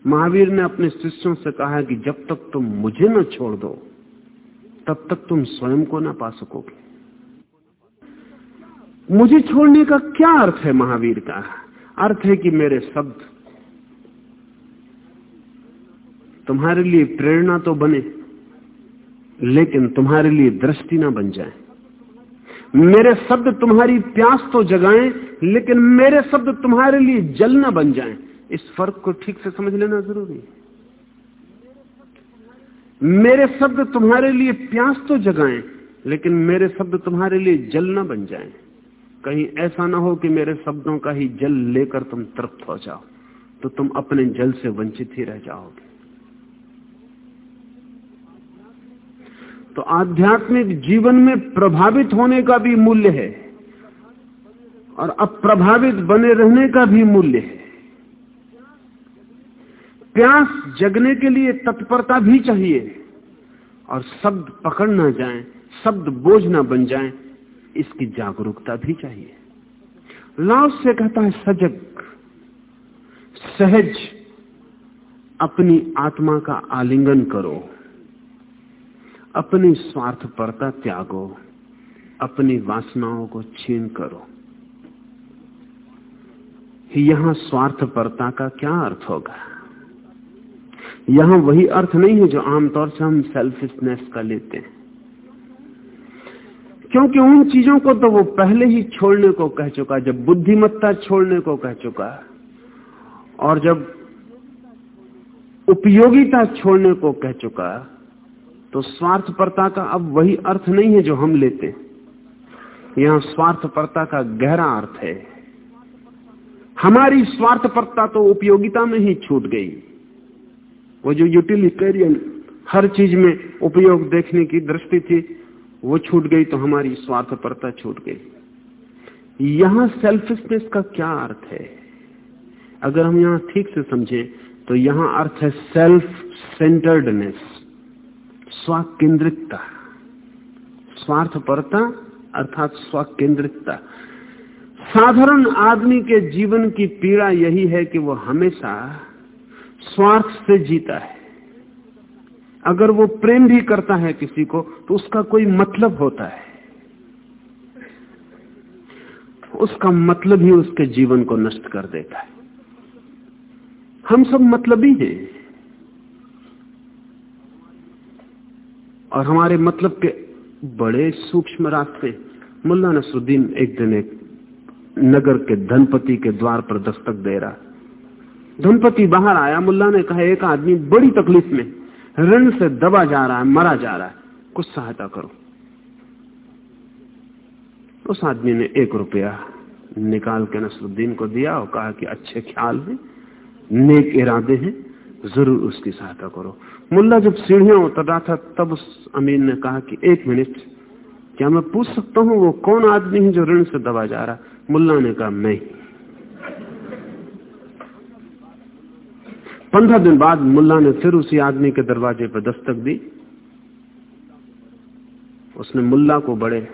महावीर ने अपने शिष्यों से कहा कि जब तक तुम मुझे न छोड़ दो, तब तक तुम स्वयं को ना पा सकोगे। मुझे छोड़ने का क्या अर्थ है महावीर का? अर्थ है कि मेरे शब्द तुम्हारे लिए प्रेरणा तो बने, लेकिन तुम्हारे लिए दृष्टि ना बन जाए। मेरे शब्द तुम्हारी प्यास तो जगाएँ, लेकिन मेरे शब्द तुम्हारे लिए जल ना बन जाएँ। इस फ़र्क को ठीक से समझ लेना ज़रूरी है। मेरे शब्द तुम्हारे लिए प्यास तो जगाएँ, लेकिन मेरे शब्द तुम्हारे लिए जल ना बन जाएँ। कहीं ऐसा ना हो कि मेरे शब्दों का ही जल लेकर तुम तृप्त हो जाओ तो तुम अपने जल से वंचित ही रह जाओगे। तो आध्यात्मिक जीवन में प्रभावित होने का भी मूल्य है और अप्रभावित बने रहने का भी मूल्य है। प्यास जगने के लिए तत्परता भी चाहिए और शब्द पकड़ ना जाए, शब्द बोझ ना बन जाए, इसकी जागरूकता भी चाहिए। लाव से कहता है, सजग, सहज अपनी आत्मा का आलिंगन करो। अपनी स्वार्थपरता त्यागो, अपनी वासनाओं को छीन करो। यहाँ स्वार्थपरता का क्या अर्थ होगा? यहाँ वही अर्थ नहीं है जो आमतौर से हम सेल्फिशनेस का लेते हैं। क्योंकि उन चीज़ों को तो वो पहले ही छोड़ने को कह चुका, जब बुद्धिमत्ता छोड़ने को कह चुका, और जब उपयोगिता छोड़ने को कह चुका तो स्वार्थपरता का अब वही अर्थ नहीं है जो हम लेते। यहाँ स्वार्थपरता का गहरा अर्थ है। हमारी स्वार्थपरता तो उपयोगिता में ही छूट गई। वो जो यूटिलिटेरियन हर चीज़ में उपयोग देखने की दृष्टि थी, वो छूट गई तो हमारी स्वार्थपरता छूट गई। यहाँ सेल्फिशनेस का क्या अर्थ है? अगर हम यहाँ ठीक से समझें तो यहाँ अर्थ है सेल्फ सेंटर्डनेस स्वकेंद्रितता स्वार्थपरता अर्थात स्वकेंद्रितता साधारण आदमी के जीवन की पीड़ा यही है कि वो हमेशा स्वार्थ से जीता है। अगर वो प्रेम भी करता है किसी को तो उसका कोई मतलब होता है। उसका मतलब ही उसके जीवन को नष्ट कर देता है। हम सब मतलबी हैं। और हमारे मतलब के बड़े सूक्ष्म रास्ते। मुल्ला नसरुद्दीन एक दिन एक नगर के धनपति के द्वार पर दस्तक दे रहा। धनपति बाहर आया, मुल्ला ने कहा, एक आदमी बड़ी तकलीफ़ में ऋण से दबा जा रहा है, मरा जा रहा है। कुछ सहायता करो। उस आदमी ने एक रुपया निकाल के नसरुद्दीन को दिया और कहा कि अच्छे ख्याल हैं, नेक इरादे हैं, ज़रूर उसकी सहायता करो। मुल्ला जब सीढ़ियाँ उतर रहा था, तब उस अमीर ने कहा कि एक मिनट, क्या मैं पूछ सकता हूँ वो कौन आदमी है जो ऋण से दबा जा रहा? मुल्ला ने कहा मैं पंद्रह दिन बाद मुल्ला ने फिर उसी आदमी के दरवाजे पर दस्तक दी। उसने मुल्ला को बड़े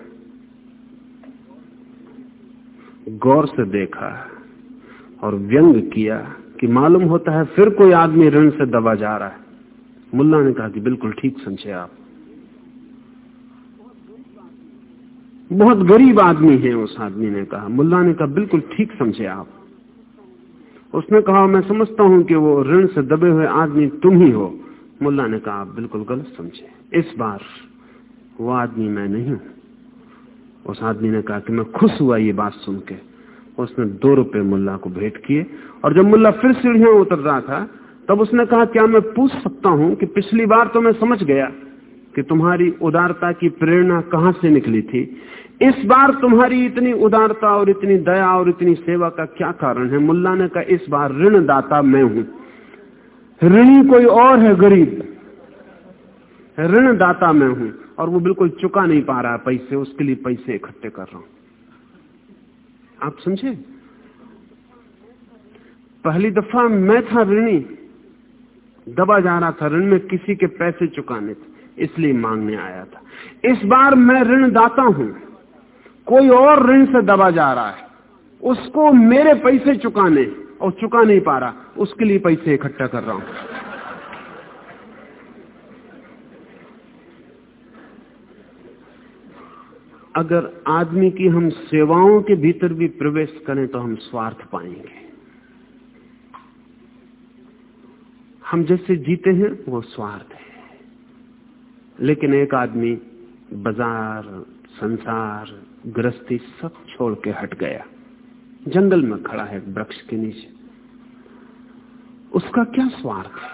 गौर से देखा और व्यंग किया कि मालूम होता है फिर कोई आदमी ऋण से दबा जा रहा है। मुल्ला ने कहा कि बिल्कुल ठीक समझे आप। बहुत गरीब आदमी है उस आदमी ने कहा। मुल्ला ने कहा, बिल्कुल ठीक समझे आप। उसने कहा, मैं समझता हूँ कि वो ऋण से दबे हुए आदमी तुम ही हो। मुल्ला ने कहा, आप बिल्कुल गलत समझे। इस बार वो आदमी मैं नहीं हूँ। उस आदमी ने कहा कि मैं खुश हुआ ये बात सुन के। उसने दो रुपए मुल्ला को भेंट किए। और जब मुल्ला फिर सीढ़ियाँ उतर रहा था तब उसने कहा, क्या मैं पूछ सकता हूँ कि पिछली बार तो मैं समझ गया कि तुम्हारी उदारता की प्रेरणा कहाँ से निकली थी। इस बार तुम्हारी इतनी उदारता और इतनी दया और इतनी सेवा का क्या कारण है? मुल्ला ने कहा, इस बार ऋणदाता मैं हूँ। ऋणी कोई और है गरीब? ऋणदाता मैं हूँ। और वो बिल्कुल चुका नहीं पा रहा पैसे, उसके लिए पैसे इकट्ठे कर रहा हूँ। आप समझे? पहली दफ़ा मैं था ऋणी दबा जा रहा था, ऋण में किसी के पैसे चुकाने थे, इसलिए मांगने आया था। इस बार मैं ऋण दाता हूँ, कोई और ऋण से दबा जा रहा है, उसको मेरे पैसे चुकाने, और चुका नहीं पा रहा, उसके लिए पैसे इकट्ठा कर रहा हूँ। अगर आदमी की हम सेवाओं के भीतर भी प्रवेश करें तो हम स्वार्थ पाएँगे। हम जैसे जीते हैं, वो स्वार्थ है। लेकिन एक आदमी बाज़ार, संसार, गृहस्थी सब छोड़ के हट गया। जंगल में खड़ा है वृक्ष के नीचे। उसका क्या स्वार्थ है?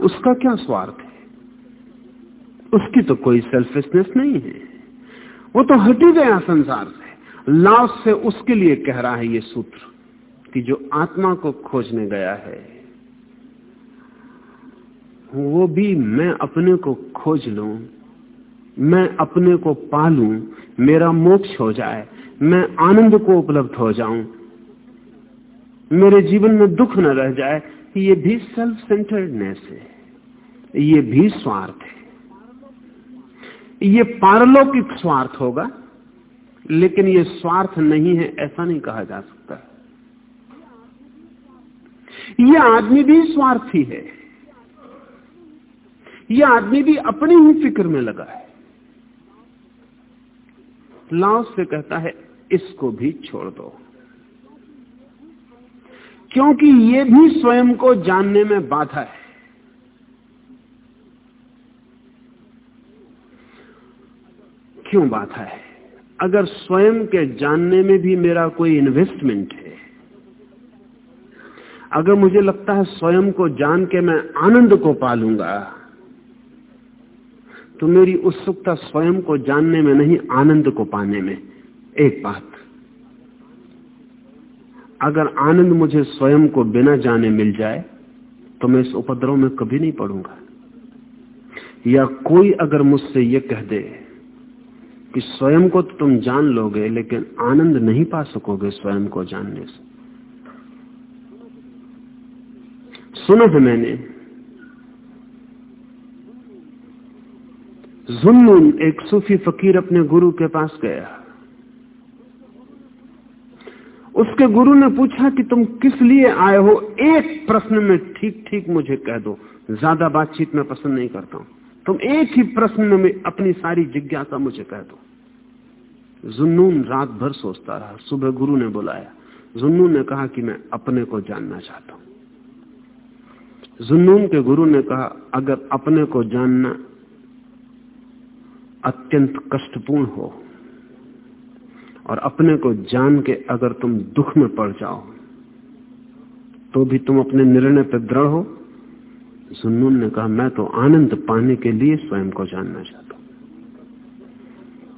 उसका क्या स्वार्थ है? उसकी तो कोई सेल्फिशनेस नहीं है। वो तो हट ही गया संसार से। लाओस से उसके लिए कह रहा है ये सूत्र कि जो आत्मा को खोजने गया है वो भी मैं अपने को खोज लू, मैं अपने को पालू, मेरा मोक्ष हो जाए, मैं आनंद को उपलब्ध हो जाऊँ। मेरे जीवन में दुख न रह जाए, ये भी सेल्फ सेंटर्डनेस है, ये भी स्वार्थ है। ये पारलौकिक स्वार्थ होगा, लेकिन ये स्वार्थ नहीं है, ऐसा नहीं कहा जा सकता। ये आदमी भी स्वार्थी है। ये आदमी भी अपनी ही फ़िक्र में लगा है। लाओ से कहता है, इसको भी छोड़ दो। क्योंकि ये भी स्वयं को जानने में बाधा है। क्यों बाधा है? अगर स्वयं के जानने में भी मेरा कोई इन्वेस्टमेंट है, अगर मुझे लगता है स्वयं को जान के मैं आनंद को पालूँगा तो मेरी उत्सुकता स्वयं को जानने में नहीं, आनंद को पाने में। एक बात। अगर आनंद मुझे स्वयं को बिना जाने मिल जाए तो मैं इस उपद्रव में कभी नहीं पड़ूँगा। या कोई अगर मुझसे यह कह दे कि स्वयं को तो तुम जान लोगे, लेकिन आनंद नहीं पा सकोगे स्वयं को जानने से। सुना है मैंने जुन्नून, एक सूफी फकीर अपने गुरु के पास गया। उसके गुरु ने पूछा कि तुम किस लिए आए हो? एक प्रश्न में ठीक ठीक मुझे कह दो। ज़्यादा बातचीत में पसंद नहीं करता हूँ। तुम एक ही प्रश्न में अपनी सारी जिज्ञासा मुझे कह दो। जुन्नून रात भर सोचता रहा। सुबह गुरु ने बुलाया। जुन्नून ने कहा कि मैं अपने को जानना चाहता हूँ। जुन्नून के गुरु ने कहा, अगर अपने को जानना अत्यंत कष्टपूर्ण हो और अपने को जान के अगर तुम दुख में पड़ जाओ तो भी तुम अपने निर्णय पर दृढ़ हो। सुन्नून ने कहा, मैं तो आनंद पाने के लिए स्वयं को जानना चाहता हूँ।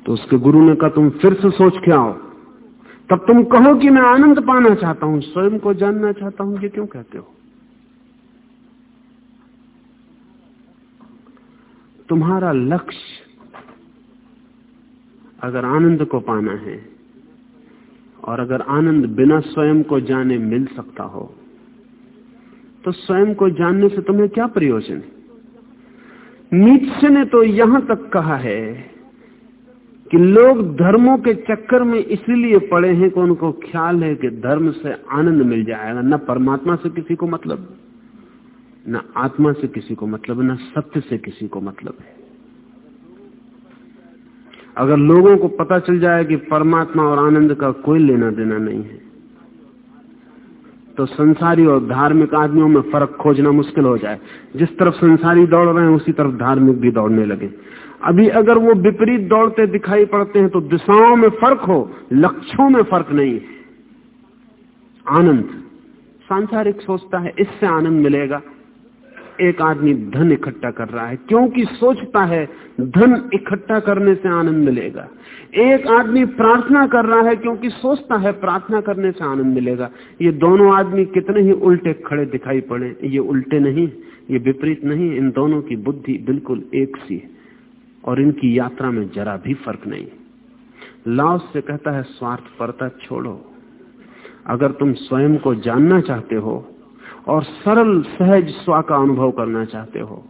तो उसके गुरु ने कहा, तुम फिर से सोच के आओ। तब तुम कहो कि मैं आनंद पाना चाहता हूँ, स्वयं को जानना चाहता हूँ। ये क्यों कहते हो? तुम्हारा लक्ष्य अगर आनंद को पाना है और अगर आनंद बिना स्वयं को जाने मिल सकता हो तो स्वयं को जानने से तुम्हें क्या प्रयोजन? नीचे ने तो यहाँ तक कहा है कि लोग धर्मों के चक्कर में इसलिए पड़े हैं कि उनको ख्याल है कि धर्म से आनंद मिल जाएगा। न परमात्मा से किसी को मतलब न आत्मा से किसी को मतलब न सत्य से किसी को मतलब है। अगर लोगों को पता चल जाए कि परमात्मा और आनंद का कोई लेना देना नहीं है तो संसारी और धार्मिक आदमियों में फ़र्क खोजना मुश्किल हो जाए। जिस तरफ़ संसारी दौड़ रहे हैं, उसी तरफ़ धार्मिक भी दौड़ने लगे। अभी अगर वो विपरीत दौड़ते दिखाई पड़ते हैं तो दिशाओं में फ़र्क हो, लक्ष्यों में फ़र्क नहीं आनंद। सांसारिक सोचता है, इससे आनंद मिलेगा। एक आदमी धन इकट्ठा कर रहा है, क्योंकि सोचता है धन इकट्ठा करने से आनंद मिलेगा। एक आदमी प्रार्थना कर रहा है, क्योंकि सोचता है प्रार्थना करने से आनंद मिलेगा। ये दोनों आदमी कितने ही उल्टे खड़े दिखाई पड़े, ये उल्टे नहीं, ये विपरीत नहीं, इन दोनों की बुद्धि बिल्कुल एक सी है, और इनकी यात्रा में जरा भी फ़र्क नहीं। लाओस से कहता है स्वार्थ परता छोड़ो। अगर तुम स्वयं को जानना चाहते हो और सरल, सहज स्व का अनुभव करना चाहते हो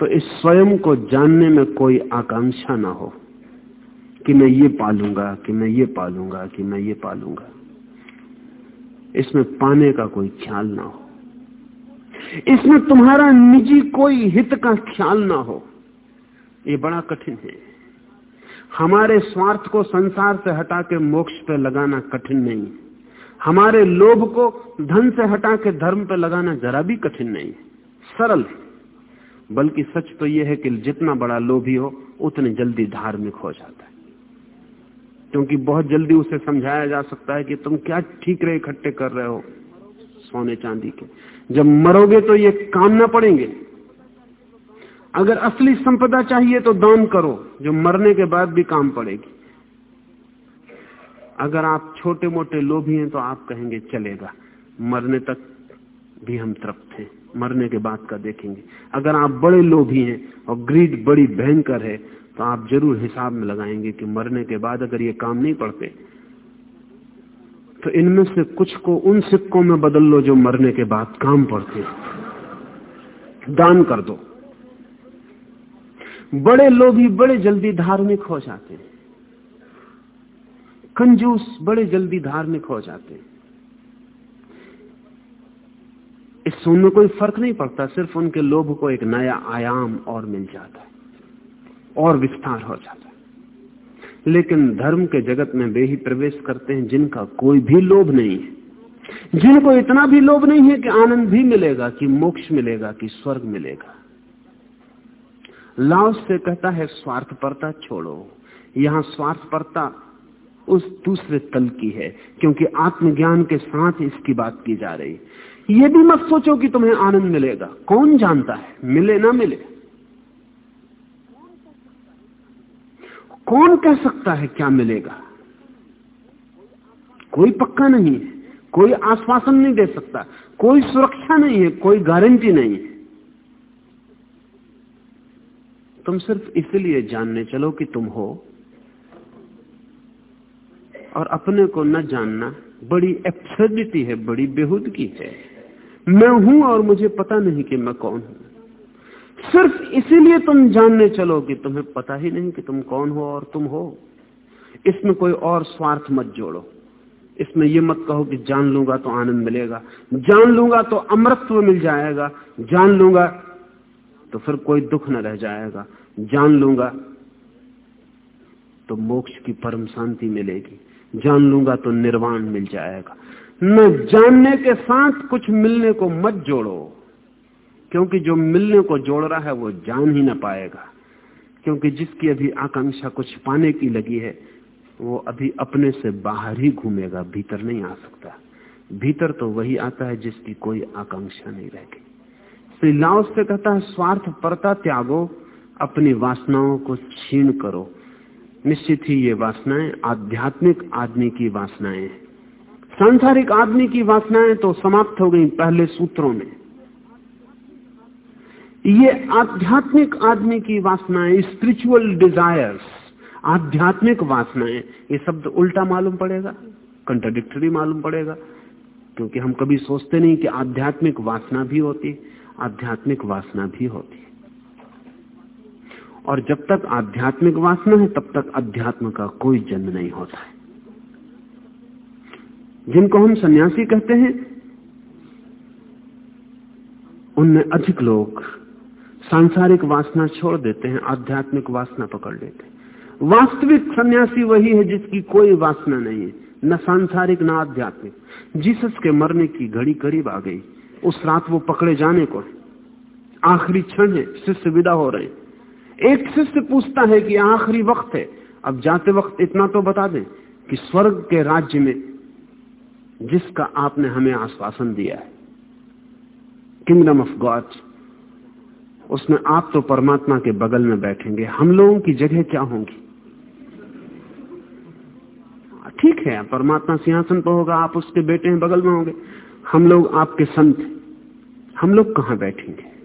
तो इस स्वयं को जानने में कोई आकांक्षा ना हो कि मैं ये पालूँगा, कि मैं ये पालूँगा, कि मैं ये पालूँगा। इसमें पाने का कोई ख्याल ना हो। इसमें तुम्हारा निजी कोई हित का ख्याल ना हो। ये बड़ा कठिन है। हमारे स्वार्थ को संसार से हटा के मोक्ष पे लगाना कठिन नहीं। है हमारे लोभ को धन से हटा के धर्म पर लगाना जरा भी कठिन नहीं सरल बल्कि सच तो यह है कि जितना बड़ा लोभी हो, उतने जल्दी धार्मिक हो जाता है। क्योंकि बहुत जल्दी उसे समझाया जा सकता है कि तुम क्या ठीक रहे इकट्ठे कर रहे हो सोने चांदी के। जब मरोगे तो ये काम ना पड़ेंगे। अगर असली संपदा चाहिए तो दान करो, जो मरने के बाद भी काम पड़ेगी। अगर आप छोटे मोटे लोभी हैं तो आप कहेंगे, चलेगा। मरने तक भी हम तृप्त हैं। मरने के बाद का देखेंगे। अगर आप बड़े लोभी हैं और ग्रीड बड़ी भयंकर है तो आप ज़रूर हिसाब में लगाएँगे कि मरने के बाद अगर ये काम नहीं पड़ते तो इनमें से कुछ को उन सिक्कों में बदल लो जो मरने के बाद काम पड़ते दान कर दो। बड़े लोग ही बड़े जल्दी धार्मिक हो जाते हैं। कंजूस बड़े जल्दी धार्मिक हो जाते हैं। इस उनमें कोई फ़र्क नहीं पड़ता, सिर्फ़ उनके लोभ को एक नया आयाम और मिल जाता है, और विस्तार हो जाता है। लेकिन धर्म के जगत में वे ही प्रवेश करते हैं जिनका कोई भी लोभ नहीं है। जिनको इतना भी लोभ नहीं है कि आनंद भी मिलेगा, कि मोक्ष मिलेगा, कि स्वर्ग मिलेगा। लाओस से कहता है, स्वार्थपरता छोड़ो। यहाँ स्वार्थपरता उस दूसरे तल की है, क्योंकि आत्मज्ञान के साथ इसकी बात की जा रही। ये भी मत सोचो कि तुम्हें आनंद मिलेगा। कौन जानता है? मिले ना मिले। कौन कह सकता है क्या मिलेगा? कोई पक्का नहीं है, कोई आश्वासन नहीं दे सकता, कोई सुरक्षा नहीं है, कोई गारंटी नहीं है। तुम सिर्फ़ इसलिए जानने चलो कि तुम हो और अपने को न जानना बड़ी एब्सर्डिटी है, बड़ी बेहूदगी है। मैं हूँ और मुझे पता नहीं कि मैं कौन हूँ। सिर्फ़ इसीलिए तुम जानने चलो कि तुम्हें पता ही नहीं कि तुम कौन हो और तुम हो। इसमें कोई और स्वार्थ मत जोड़ो। इसमें यह मत कहो कि जान लूँगा तो आनंद मिलेगा, जान लूँगा तो अमृतत्व मिल जाएगा, जान लूँगा तो फिर कोई दुख न रह जाएगा, जान लूँगा तो मोक्ष की परम शांति मिलेगी। जान लूँगा तो निर्वाण मिल जाएगा। न जानने के साथ कुछ मिलने को मत जोड़ो, क्योंकि जो मिलने को जोड़ रहा है वो जान ही ना पाएगा। क्योंकि जिसकी अभी आकांक्षा कुछ पाने की लगी है, वो अभी अपने से बाहर ही घूमेगा, भीतर नहीं आ सकता। भीतर तो वही आता है जिसकी कोई आकांक्षा नहीं रहेगी। श्री लाओ से कहता है, स्वार्थ परता त्यागो, अपनी वासनाओं को छीन करो। निश्चित ही ये वासनाएँ आध्यात्मिक आदमी की वासनाएँ सांसारिक आदमी की वासनाएँ तो समाप्त हो गई पहले सूत्रों में। ये आध्यात्मिक आदमी की वासनाएँ स्पिरिचुअल डिजायर्स आध्यात्मिक वासनाएँ, ये शब्द उल्टा मालूम पड़ेगा कंट्राडिक्टरी मालूम पड़ेगा, क्योंकि हम कभी सोचते नहीं कि आध्यात्मिक वासना भी होती, आध्यात्मिक वासना भी होती। और जब तक आध्यात्मिक वासना है, तब तक अध्यात्म का कोई जन्म नहीं होता है। जिनको हम सन्यासी कहते हैं, उनमें अधिक लोग सांसारिक वासना छोड़ देते हैं, आध्यात्मिक वासना पकड़ लेते हैं। वास्तविक सन्यासी वही है जिसकी कोई वासना नहीं है, न सांसारिक, न आध्यात्मिक। जीसस के मरने की घड़ी करीब आ गई। उस रात वो पकड़े जाने को आखिरी क्षण है, शिष्य विदा हो रहे हैं। एक शिष्य पूछता है कि आखिरी वक्त है। अब जाते वक्त इतना तो बता दें कि स्वर्ग के राज्य में जिसका आपने हमें आश्वासन दिया है किंगडम ऑफ़ गॉड उसमें आप तो परमात्मा के बगल में बैठेंगे। हम लोगों की जगह क्या होंगी? ठीक है, परमात्मा सिंहासन पर होगा, आप उसके बेटे हैं, बगल में होंगे। हम लोग आपके संत हम लोग कहाँ बैठेंगे?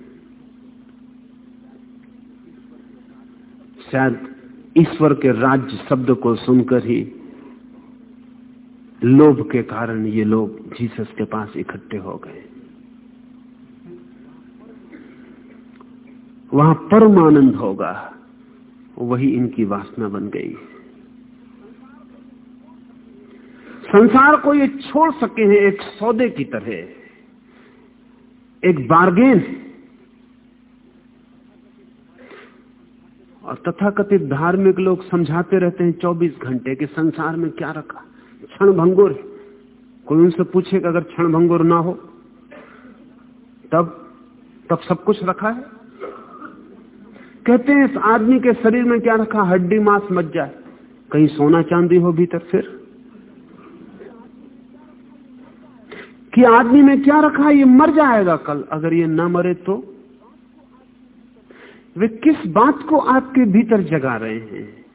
शायद ईश्वर के राज्य शब्द को सुनकर ही लोभ के कारण ये लोग जीसस के पास इकट्ठे हो गए। वहाँ परम आनंद होगा, वही इनकी वासना बन गई। संसार को ये छोड़ सके हैं एक सौदे की तरह। एक बार्गेन और तथाकथित धार्मिक लोग समझाते रहते हैं 24 घंटे के संसार में क्या रखा? क्षण भंगुर कोई उनसे पूछे कि अगर क्षण भंगुर ना हो, तब तब सब कुछ रखा है? कहते हैं, इस आदमी के शरीर में क्या रखा? हड्डी मांस मच जाए। कहीं सोना चांदी हो भीतर फिर? कि आदमी में क्या रखा? ये मर जाएगा कल। अगर ये ना मरे तो वे किस बात को आपके भीतर जगा रहे हैं?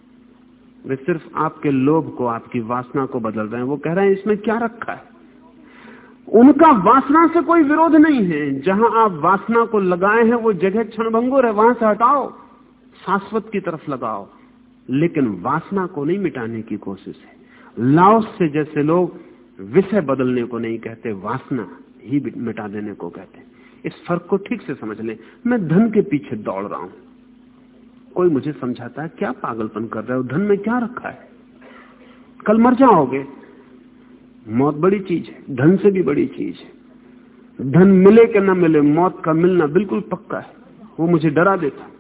वे सिर्फ़ आपके लोभ को, आपकी वासना को बदल रहे हैं। वो कह रहे हैं, इसमें क्या रखा है? उनका वासना से कोई विरोध नहीं है। जहाँ आप वासना को लगाए हैं, वो जगह क्षणभंगुर है। वहाँ से हटाओ। शाश्वत की तरफ़ लगाओ। लेकिन वासना को नहीं मिटाने की कोशिश है। लाओस से जैसे लोग विषय बदलने को नहीं कहते, वासना ही मिटा देने को कहते इस फ़र्क को ठीक से समझ लें। मैं धन के पीछे दौड़ रहा हूँ। कोई मुझे समझाता है, क्या पागलपन कर रहे हो धन में क्या रखा है? कल मर जाओगे। मौत बड़ी चीज़ है, धन से भी बड़ी चीज़ है। धन मिले कि ना मिले, मौत का मिलना बिल्कुल पक्का है। वो मुझे डरा देता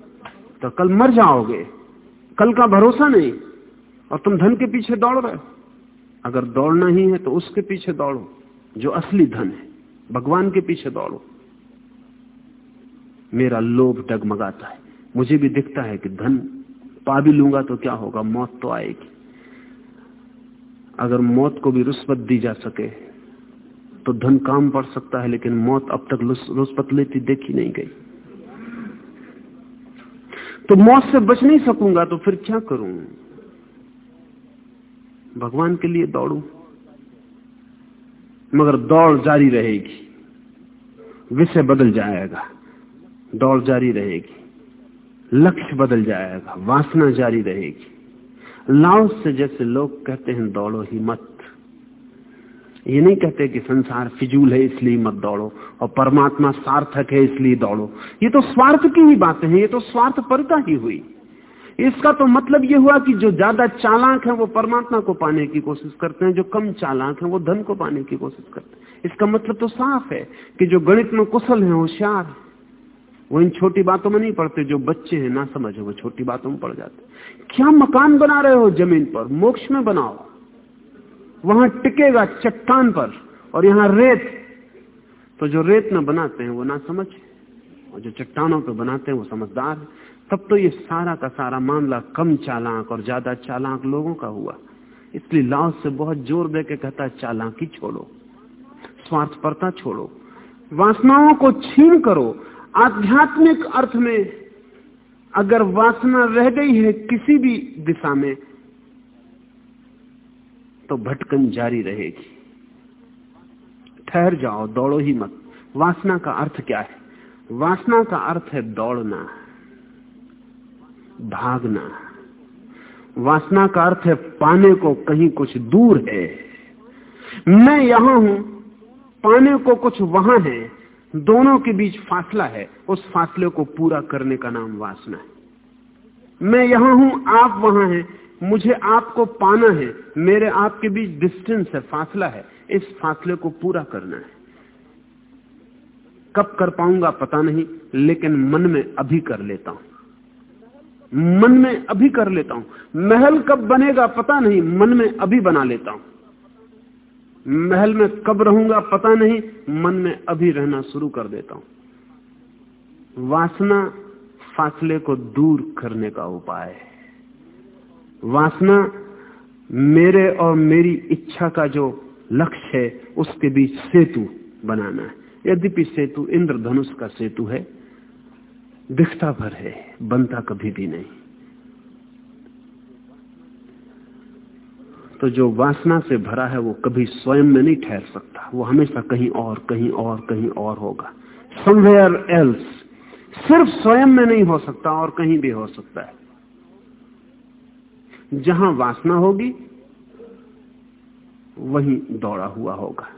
तो कल मर जाओगे। कल का भरोसा नहीं। और तुम धन के पीछे दौड़ रहे हो। अगर दौड़ना ही है तो उसके पीछे दौड़ो, जो असली धन है। भगवान के पीछे दौड़ो। मेरा लोभ डगमगाता है। मुझे भी दिखता है कि धन पा भी लूँगा तो क्या होगा? मौत तो आएगी। अगर मौत को भी रुस्वत दी जा सके तो धन काम पड़ सकता है, लेकिन मौत अब तक रुस्वत लेती देखी नहीं गई। तो मौत से बच नहीं सकूँगा तो फिर क्या करूँ? भगवान के लिए दौड़ू। मगर दौड़ जारी रहेगी। विषय बदल जाएगा। दौड़ जारी रहेगी। लक्ष्य बदल जाएगा, वासना जारी रहेगी। लाओ से जैसे लोग कहते हैं, दौड़ो ही मत। ये नहीं कहते कि संसार फिजूल है, इसलिए मत दौड़ो, और परमात्मा सार्थक है, इसलिए दौड़ो। ये तो स्वार्थ की ही बातें हैं, ये तो स्वार्थ परता ही हुई। इसका तो मतलब ये हुआ कि जो ज़्यादा चालाक है, वो परमात्मा को पाने की कोशिश करते हैं, जो कम चालाक है, वो धन को पाने की कोशिश करते हैं। इसका मतलब तो साफ़ है कि जो गणित में कुशल है होशियार है। वो इन छोटी बातों में नहीं पड़ते जो बच्चे हैं, ना समझ, वो छोटी बातों में पड़ जाते क्या मकान बना रहे हो ज़मीन पर? मोक्ष में बनाओ। वहाँ टिकेगा चट्टान पर, और यहाँ रेत। तो जो रेत में बनाते हैं, वो ना समझ। और जो चट्टानों पर बनाते हैं, वो समझदार है। तब तो ये सारा का सारा मामला कम चालाक और ज़्यादा चालाक लोगों का हुआ। इसलिए लाओ से बहुत ज़ोर दे के कहता चालाकी छोड़ो। स्वार्थपरता छोड़ो। वासनाओं को छीन करो। आध्यात्मिक अर्थ में अगर वासना रह गई है किसी भी दिशा में तो भटकन जारी रहेगी। ठहर जाओ, दौड़ो ही मत। वासना का अर्थ क्या है? वासना का अर्थ है दौड़ना, भागना। वासना का अर्थ है पाने को कहीं कुछ दूर है। मैं यहाँ हूँ, पाने को कुछ वहाँ है। दोनों के बीच फासला है, उस फासले को पूरा करने का नाम वासना है। मैं यहाँ हूँ, आप वहाँ हैं, मुझे आपको पाना है, मेरे आपके बीच डिस्टेंस है, फासला है, इस फासले को पूरा करना है। कब कर पाऊँगा पता नहीं, लेकिन मन में अभी कर लेता हूँ। मन में अभी कर लेता हूँ। महल कब बनेगा पता नहीं, मन में अभी बना लेता हूँ। महल में कब रहूँगा पता नहीं, मन में अभी रहना शुरू कर देता हूँ। वासना फासले को दूर करने का उपाय है। वासना मेरे और मेरी इच्छा का जो लक्ष्य है, उसके बीच सेतु बनाना है। यद्यपि सेतु इंद्रधनुष का सेतु है, दिखता भर है, बनता कभी भी नहीं। तो जो वासना से भरा है वो कभी स्वयं में नहीं ठहर सकता। वो हमेशा कहीं और कहीं और कहीं और होगा। समवेयर एल्स सिर्फ़ स्वयं में नहीं हो सकता और कहीं भी हो सकता है। जहाँ वासना होगी, वहीं दौड़ा हुआ होगा।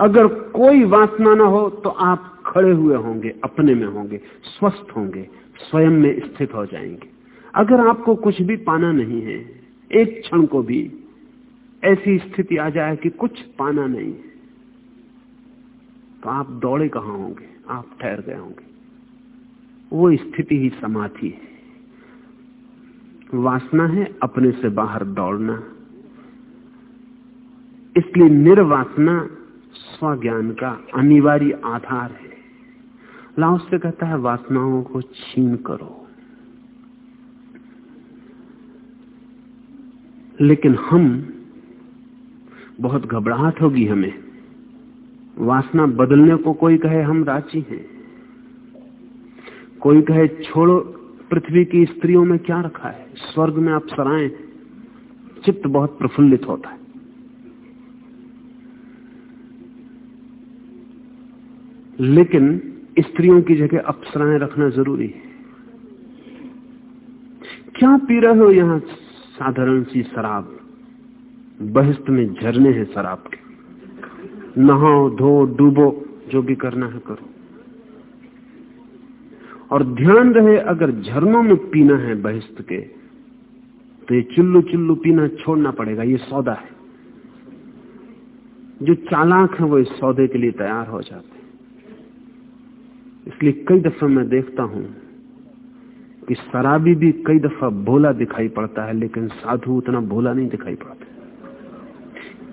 अगर कोई वासना ना हो तो आप खड़े हुए होंगे, अपने में होंगे, स्वस्थ होंगे, स्वयं में स्थित हो जाएँगे। अगर आपको कुछ भी पाना नहीं है एक क्षण को भी ऐसी स्थिति आ जाए कि कुछ पाना नहीं। तो आप दौड़े कहाँ होंगे? आप ठहर गए होंगे। वो स्थिति ही समाधि है। वासना है अपने से बाहर दौड़ना। इसलिए निर्वासना स्वज्ञान का अनिवार्य आधार है। लाओस से कहता है, वासनाओं को छीन करो। लेकिन हम बहुत घबराहट होगी हमें। वासना बदलने को कोई कहे हम राज़ी हैं। कोई कहे छोड़ो, पृथ्वी की स्त्रियों में क्या रखा है? स्वर्ग में आप सराएँ, चित्त बहुत प्रफुल्लित होता है। लेकिन स्त्रियों की जगह अप्सराएँ रखना ज़रूरी है। क्या पी रहे हो यहाँ साधारण सी शराब, बहिस्त में झरने हैं शराब के। नहाओ धो डूबो, जो भी करना है करो। और ध्यान रहे, अगर झरनों में पीना है बहिस्त के तो ये चुल्लू चुल्लू पीना छोड़ना पड़ेगा, ये सौदा है। जो चालाक है, वो इस सौदे के लिए तैयार हो जाते हैं। इसलिए कई दफ़ा मैं देखता हूँ कि शराबी भी कई दफ़ा भोला दिखाई पड़ता है, लेकिन साधु उतना भोला नहीं दिखाई पड़ता।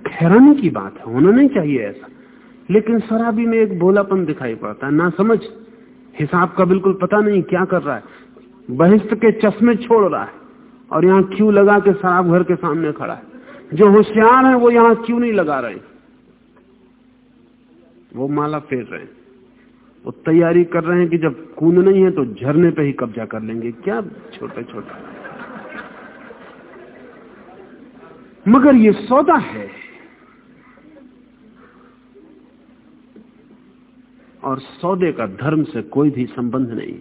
हैरानी की बात है, होना नहीं चाहिए ऐसा। लेकिन शराबी में एक भोलापन दिखाई पड़ता है ना समझ हिसाब का बिल्कुल पता नहीं क्या कर रहा है। बहिष्ठ के चश्मे छोड़ रहा है और यहाँ क्यू लगा के शराब घर के सामने खड़ा है। जो होशियार है, वो यहाँ क्यों नहीं लगा रहे? वो माला फेर रहे हैं। वो तैयारी कर रहे हैं कि जब कूद नहीं है तो झरने पे ही कब्जा कर लेंगे। क्या छोटे छोटे। मगर ये सौदा है। और सौदे का धर्म से कोई भी संबंध नहीं।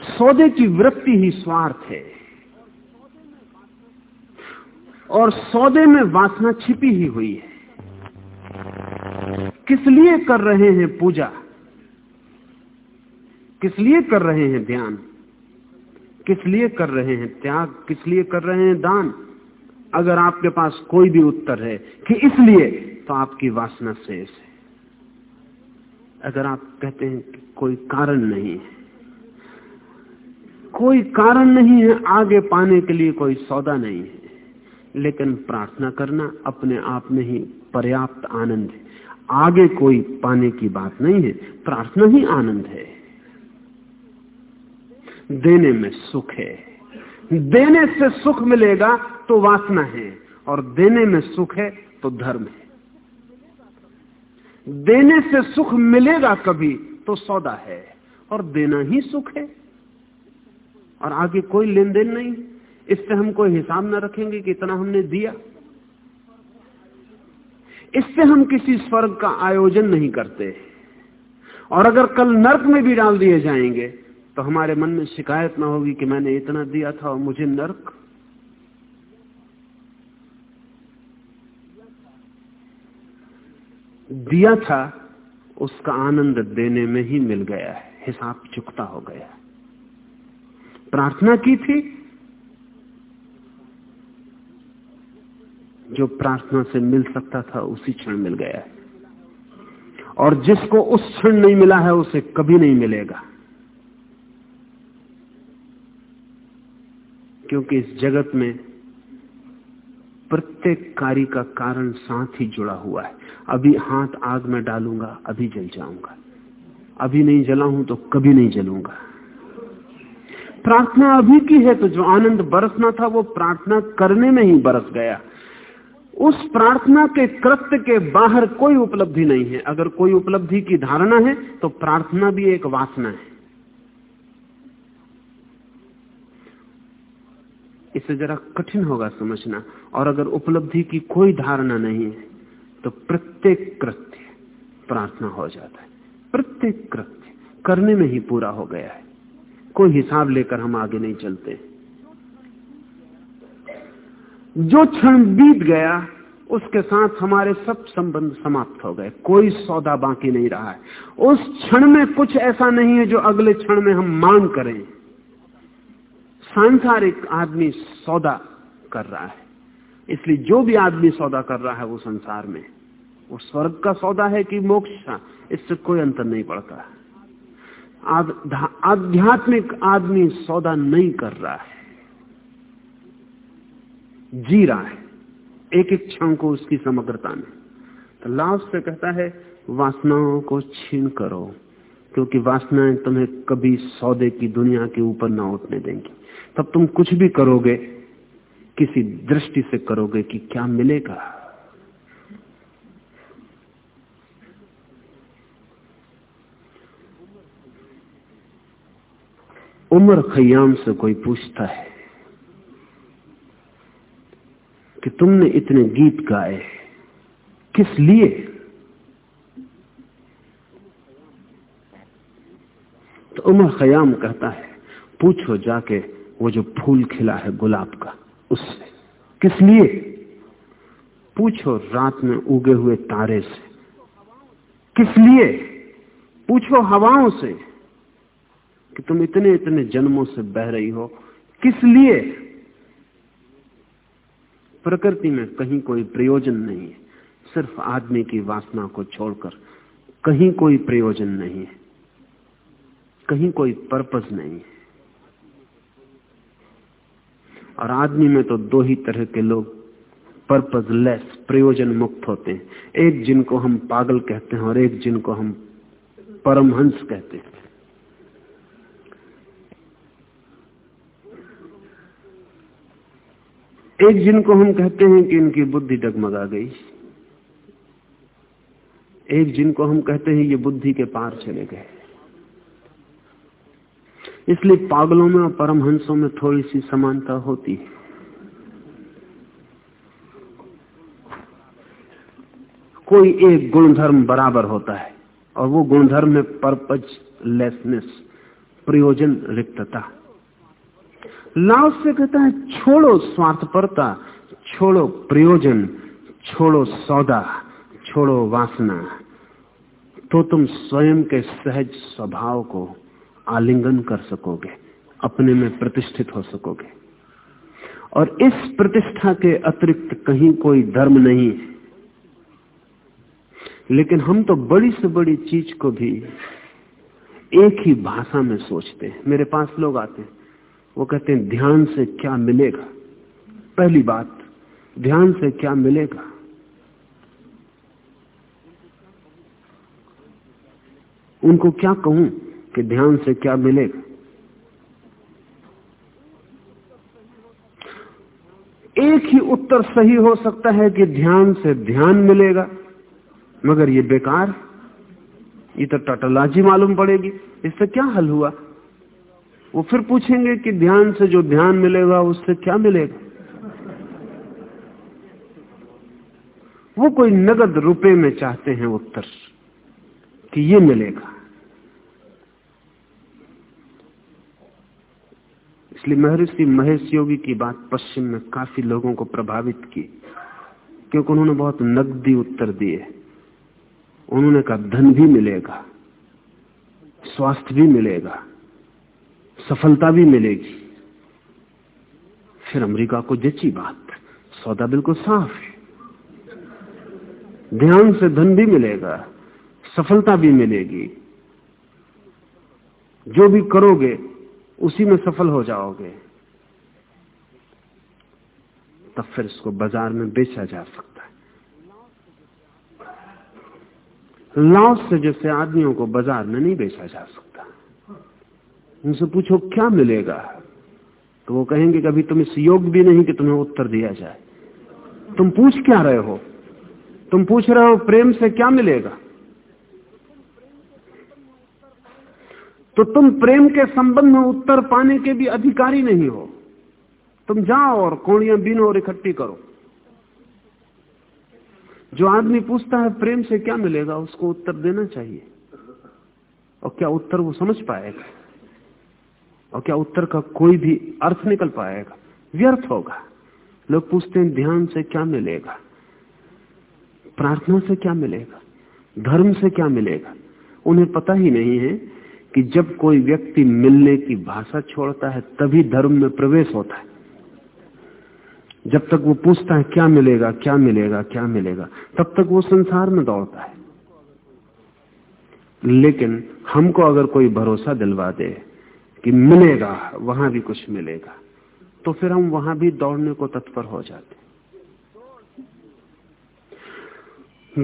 सौदे की वृत्ति ही स्वार्थ है। और सौदे में वासना छिपी ही हुई है। किस लिए कर रहे हैं पूजा? किस लिए कर रहे हैं ध्यान? किस लिए कर रहे हैं त्याग? किस लिए कर रहे हैं दान? अगर आपके पास कोई भी उत्तर है कि इसलिए तो आपकी वासना शेष है। अगर आप कहते हैं कि कोई कारण नहीं है, कोई कारण नहीं है, आगे पाने के लिए कोई सौदा नहीं है, लेकिन प्रार्थना करना अपने आप में ही पर्याप्त आनंद है। आगे कोई पाने की बात नहीं है। प्रार्थना ही आनंद है। देने में सुख है। देने से सुख मिलेगा तो वासना है और देने में सुख है तो धर्म है। देने से सुख मिलेगा कभी तो सौदा है और देना ही सुख है। और आगे कोई लेन देन नहीं। इससे हम कोई हिसाब न रखेंगे कि इतना हमने दिया। इससे हम किसी स्वर्ग का आयोजन नहीं करते। और अगर कल नर्क में भी डाल दिए जाएँगे तो हमारे मन में शिकायत ना होगी कि मैंने इतना दिया था और मुझे नर्क। दिया था, उसका आनंद देने में ही मिल गया है, हिसाब चुकता हो गया प्रार्थना की थी जो प्रार्थना से मिल सकता था, उसी क्षण मिल गया। है और जिसको उस क्षण नहीं मिला है, उसे कभी नहीं मिलेगा। क्योंकि इस जगत में प्रत्येक कार्य का कारण साथ ही जुड़ा हुआ है। अभी हाथ आग में डालूँगा, अभी जल जाऊँगा। अभी नहीं जला हूँ तो कभी नहीं जलूँगा। प्रार्थना अभी की है तो जो आनंद बरसना था, वो प्रार्थना करने में ही बरस गया। उस प्रार्थना के कृत्य के बाहर कोई उपलब्धि नहीं है। अगर कोई उपलब्धि की धारणा है तो प्रार्थना भी एक वासना है। इसे जरा कठिन होगा समझना। और अगर उपलब्धि की कोई धारणा नहीं है तो प्रत्येक कृत्य प्रार्थना हो जाता है। प्रत्येक कृत्य करने में ही पूरा हो गया है। कोई हिसाब लेकर हम आगे नहीं चलते। जो क्षण बीत गया, उसके साथ हमारे सब संबंध समाप्त हो गए। कोई सौदा बाकी नहीं रहा है। उस क्षण में कुछ ऐसा नहीं है जो अगले क्षण में हम मांग करें। सांसारिक आदमी सौदा कर रहा है। इसलिए जो भी आदमी सौदा कर रहा है वो संसार में। वो स्वर्ग का सौदा है कि मोक्ष का। इससे कोई अंतर नहीं पड़ता। आध्यात्मिक आदमी सौदा नहीं कर रहा है। जी रहा है। एक एक क्षण को उसकी समग्रता में। तो लाभ से कहता है, वासनाओं को छीन करो, क्योंकि वासनाएँ तुम्हें कभी सौदे की दुनिया के ऊपर ना उठने देंगी। तब तुम कुछ भी करोगे, किसी दृष्टि से करोगे कि क्या मिलेगा। उम्र खयाम से कोई पूछता है तुमने इतने गीत गाए किस लिए? तो उमर खयाम कहता है, पूछो जाके वो जो फूल खिला है गुलाब का, उससे, किस लिए? पूछो रात में उगे हुए तारे से, किस लिए? पूछो हवाओं से, कि तुम इतने इतने जन्मों से बह रही हो, किस लिए? प्रकृति में कहीं कोई प्रयोजन नहीं है। सिर्फ़ आदमी की वासना को छोड़कर कहीं कोई प्रयोजन नहीं है। कहीं कोई पर्पज नहीं है। और आदमी में तो दो ही तरह के लोग पर्पज लेस प्रयोजन मुक्त होते हैं। एक जिनको हम पागल कहते हैं और एक जिनको हम परमहंस कहते हैं। एक जिनको हम कहते हैं कि इनकी बुद्धि डगमगा गई। एक जिनको हम कहते हैं ये बुद्धि के पार चले गए। इसलिए पागलों में और परमहंसों में थोड़ी सी समानता होती है। कोई एक गुणधर्म बराबर होता है और वो गुणधर्म है पर्पज लेसनेस प्रयोजन, रिक्तता। लाओ से कहता है, छोड़ो स्वार्थपरता, छोड़ो प्रयोजन, छोड़ो सौदा, छोड़ो वासना। तो तुम स्वयं के सहज स्वभाव को आलिंगन कर सकोगे, अपने में प्रतिष्ठित हो सकोगे। और इस प्रतिष्ठा के अतिरिक्त कहीं कोई धर्म नहीं लेकिन हम तो बड़ी से बड़ी चीज़ को भी एक ही भाषा में सोचते हैं। मेरे पास लोग आते हैं। वो कहते हैं, ध्यान से क्या मिलेगा? पहली बात, ध्यान से क्या मिलेगा? उनको क्या कहूँ कि ध्यान से क्या मिलेगा? एक ही उत्तर सही हो सकता है कि ध्यान से ध्यान मिलेगा, मगर ये बेकार, ये तो टटलाजी मालूम पड़ेगी। इससे क्या हल हुआ? वो फिर पूछेंगे कि ध्यान से जो ध्यान मिलेगा उससे क्या मिलेगा? वो कोई नगद रुपए में चाहते हैं उत्तर कि ये मिलेगा। इसलिए महर्षि महेश योगी की बात पश्चिम में काफ़ी लोगों को प्रभावित की, क्योंकि उन्होंने बहुत नकदी उत्तर दिए। उन्होंने कहा, धन भी मिलेगा, स्वास्थ्य भी मिलेगा। सफलता भी मिलेगी। फिर अमेरिका को जची बात। सौदा बिल्कुल साफ़ है। ध्यान से धन भी मिलेगा, सफलता भी मिलेगी। जो भी करोगे, उसी में सफल हो जाओगे। तब फिर इसको बाज़ार में बेचा जा सकता है। लाओस से जैसे आदमियों को बाज़ार में नहीं बेचा जा सकता। उनसे पूछो, क्या मिलेगा? तो वो कहेंगे कभी तुम इस योग भी नहीं कि तुम्हें उत्तर दिया जाए। तुम पूछ क्या रहे हो? तुम पूछ रहे हो, प्रेम से क्या मिलेगा? तो तुम प्रेम के संबंध में उत्तर पाने के भी अधिकारी नहीं हो। तुम जाओ और कोड़ियाँ बीनो और इकट्ठी करो। जो आदमी पूछता है, प्रेम से क्या मिलेगा? उसको उत्तर देना चाहिए। और क्या उत्तर वो समझ पाएगा? और क्या उत्तर का कोई भी अर्थ निकल पाएगा? व्यर्थ होगा। लोग पूछते हैं, ध्यान से क्या मिलेगा? प्रार्थना से क्या मिलेगा? धर्म से क्या मिलेगा? उन्हें पता ही नहीं है कि जब कोई व्यक्ति मिलने की भाषा छोड़ता है, तभी धर्म में प्रवेश होता है। जब तक वो पूछता है, क्या मिलेगा क्या मिलेगा क्या मिलेगा, तब तक वो संसार में दौड़ता है। लेकिन हमको अगर कोई भरोसा दिलवा दे कि मिलेगा, वहाँ भी कुछ मिलेगा। तो फिर हम वहाँ भी दौड़ने को तत्पर हो जाते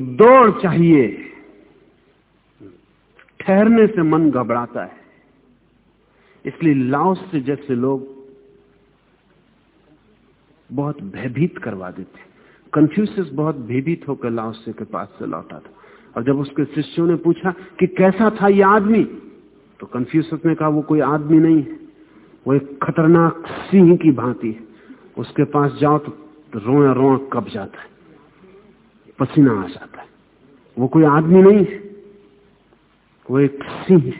दौड़ चाहिए। ठहरने से मन घबराता है। इसलिए लाओस से जैसे लोग बहुत भयभीत करवा देते कंफ्यूसिस बहुत भयभीत होकर लाओस के पास से लौटा था। और जब उसके शिष्यों ने पूछा कि कैसा था यह आदमी? तो कंफ्यूसिस ने कहा, वो कोई आदमी नहीं है। वो एक खतरनाक सिंह की भांति उसके पास जाओ तो रोया रोआ कब जाता है। पसीना आ जाता है। वो कोई आदमी नहीं है। वो एक सिंह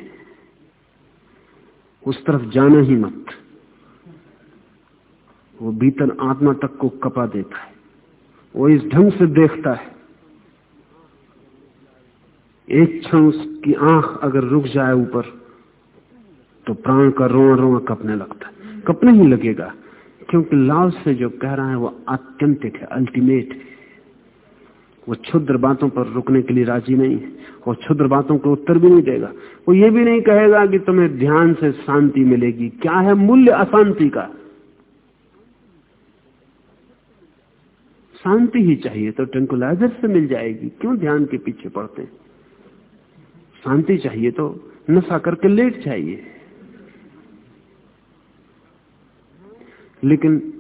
उस तरफ़ जाना ही मत। वो भीतर आत्मा तक को कपा देता है। वो इस ढंग से देखता है। एक क्षण उसकी आँख अगर रुक जाए ऊपर तो प्राण का रोआ रोआ कपने लगता है। कपने ही लगेगा, क्योंकि लाव से जो कह रहा है वो आत्यंतिक है अल्टीमेट वो क्षुद्र बातों पर रुकने के लिए राज़ी नहीं है, और क्षुद्र बातों को उत्तर भी नहीं देगा। वो ये भी नहीं कहेगा कि तुम्हें ध्यान से शांति मिलेगी। क्या है मूल्य अशांति का? शांति ही चाहिए तो ट्रंकुलाइजर से मिल जाएगी। क्यों ध्यान के पीछे पड़ते शांति चाहिए तो नशा करके लेट चाहिए लेकिन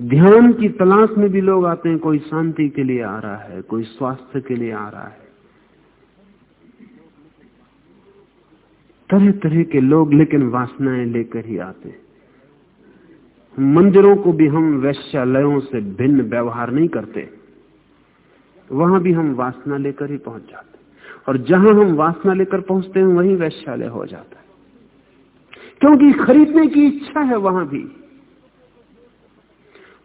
ध्यान की तलाश में भी लोग आते हैं, कोई शांति के लिए आ रहा है, कोई स्वास्थ्य के लिए आ रहा है। तरह तरह के लोग लेकिन वासनाएँ लेकर ही आते हैं। मंदिरों को भी हम वैश्यालयों से भिन्न व्यवहार नहीं करते। वहाँ भी हम वासना लेकर ही पहुँच जाते और जहाँ हम वासना लेकर पहुँचते हैं, वहीं वैश्यालय हो जाता है। क्योंकि खरीदने की इच्छा है वहाँ भी।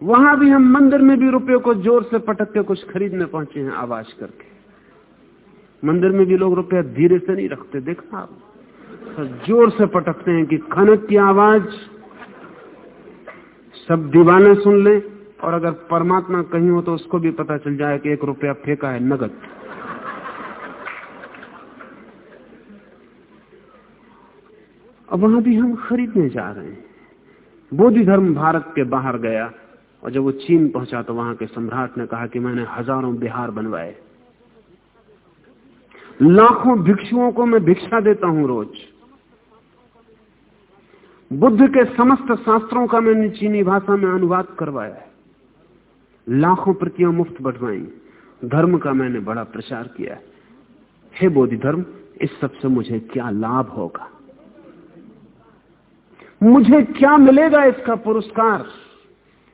वहाँ भी हम मंदिर में भी रुपये को ज़ोर से पटक के कुछ खरीदने पहुँचे हैं आवाज़ करके। मंदिर में भी लोग रुपया धीरे से नहीं रखते, देखा आप? तो ज़ोर से पटकते हैं कि खनक की आवाज़, सब दीवाने सुन ले, और अगर परमात्मा कहीं हो तो उसको भी पता चल जाए कि एक रुपया फेंका है नगद अब वहाँ भी हम खरीदने जा रहे हैं। बोधि धर्म भारत के बाहर गया और जब वो चीन पहुँचा तो वहाँ के सम्राट ने कहा कि मैंने हज़ारों बिहार बनवाए। लाखों भिक्षुओं को मैं भिक्षा देता हूँ रोज। बुद्ध के समस्त शास्त्रों का मैंने चीनी भाषा में अनुवाद करवाया। है लाखों प्रतियाँ मुफ़्त बंटवाई। धर्म का मैंने बड़ा प्रचार किया। है हे बोधि धर्म, इस सबसे मुझे क्या लाभ होगा? मुझे क्या मिलेगा इसका पुरस्कार?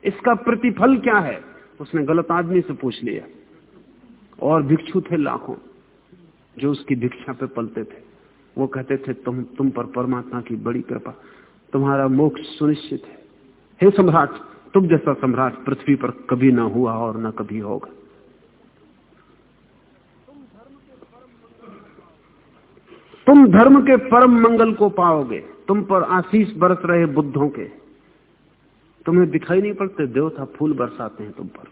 इसका प्रतिफल क्या है? उसने गलत आदमी से पूछ लिया। और भिक्षु थे लाखों जो उसकी भिक्षा पे पलते थे। वो कहते थे, तुम तुम पर परमात्मा की बड़ी कृपा। तुम्हारा मोक्ष सुनिश्चित है। हे सम्राट, तुम जैसा सम्राट पृथ्वी पर कभी ना हुआ और ना कभी होगा। तुम धर्म के परम मंगल को पाओगे। तुम पर आशीष बरस रहे बुद्धों के। तुम्हें दिखाई नहीं पड़ते, देवता फूल बरसाते हैं तुम पर।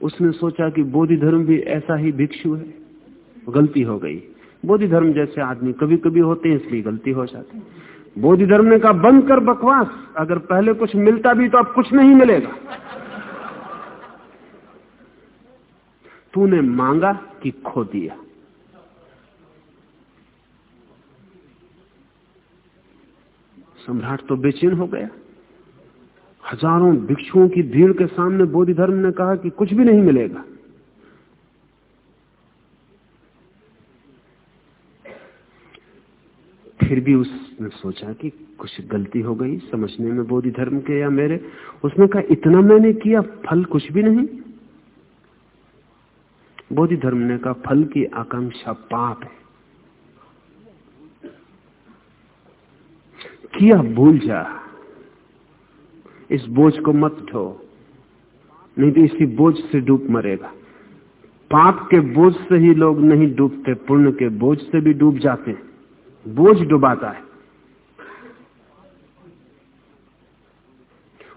उसने सोचा कि बोधि धर्म भी ऐसा ही भिक्षु है, गलती हो गई। बोधि धर्म जैसे आदमी कभी कभी होते हैं, इसलिए गलती हो जाती बोधि धर्म ने कहा, बंद कर बकवास, अगर पहले कुछ मिलता भी तो अब कुछ नहीं मिलेगा। तूने मांगा कि खो दिया। सम्राट तो बेचैन हो गया। हज़ारों भिक्षुओं की भीड़ के सामने बोधि धर्म ने कहा कि कुछ भी नहीं मिलेगा। फिर भी उसने सोचा कि कुछ गलती हो गई समझने में बोधि धर्म के या मेरे। उसने कहा, इतना मैंने किया, फल कुछ भी नहीं। बोधि धर्म ने कहा, फल की आकांक्षा पाप है। किया भूल जा। इस बोझ को मत ढो, नहीं तो इसी बोझ से डूब मरेगा। पाप के बोझ से ही लोग नहीं डूबते, पुण्य के बोझ से भी डूब जाते हैं। बोझ डुबाता है।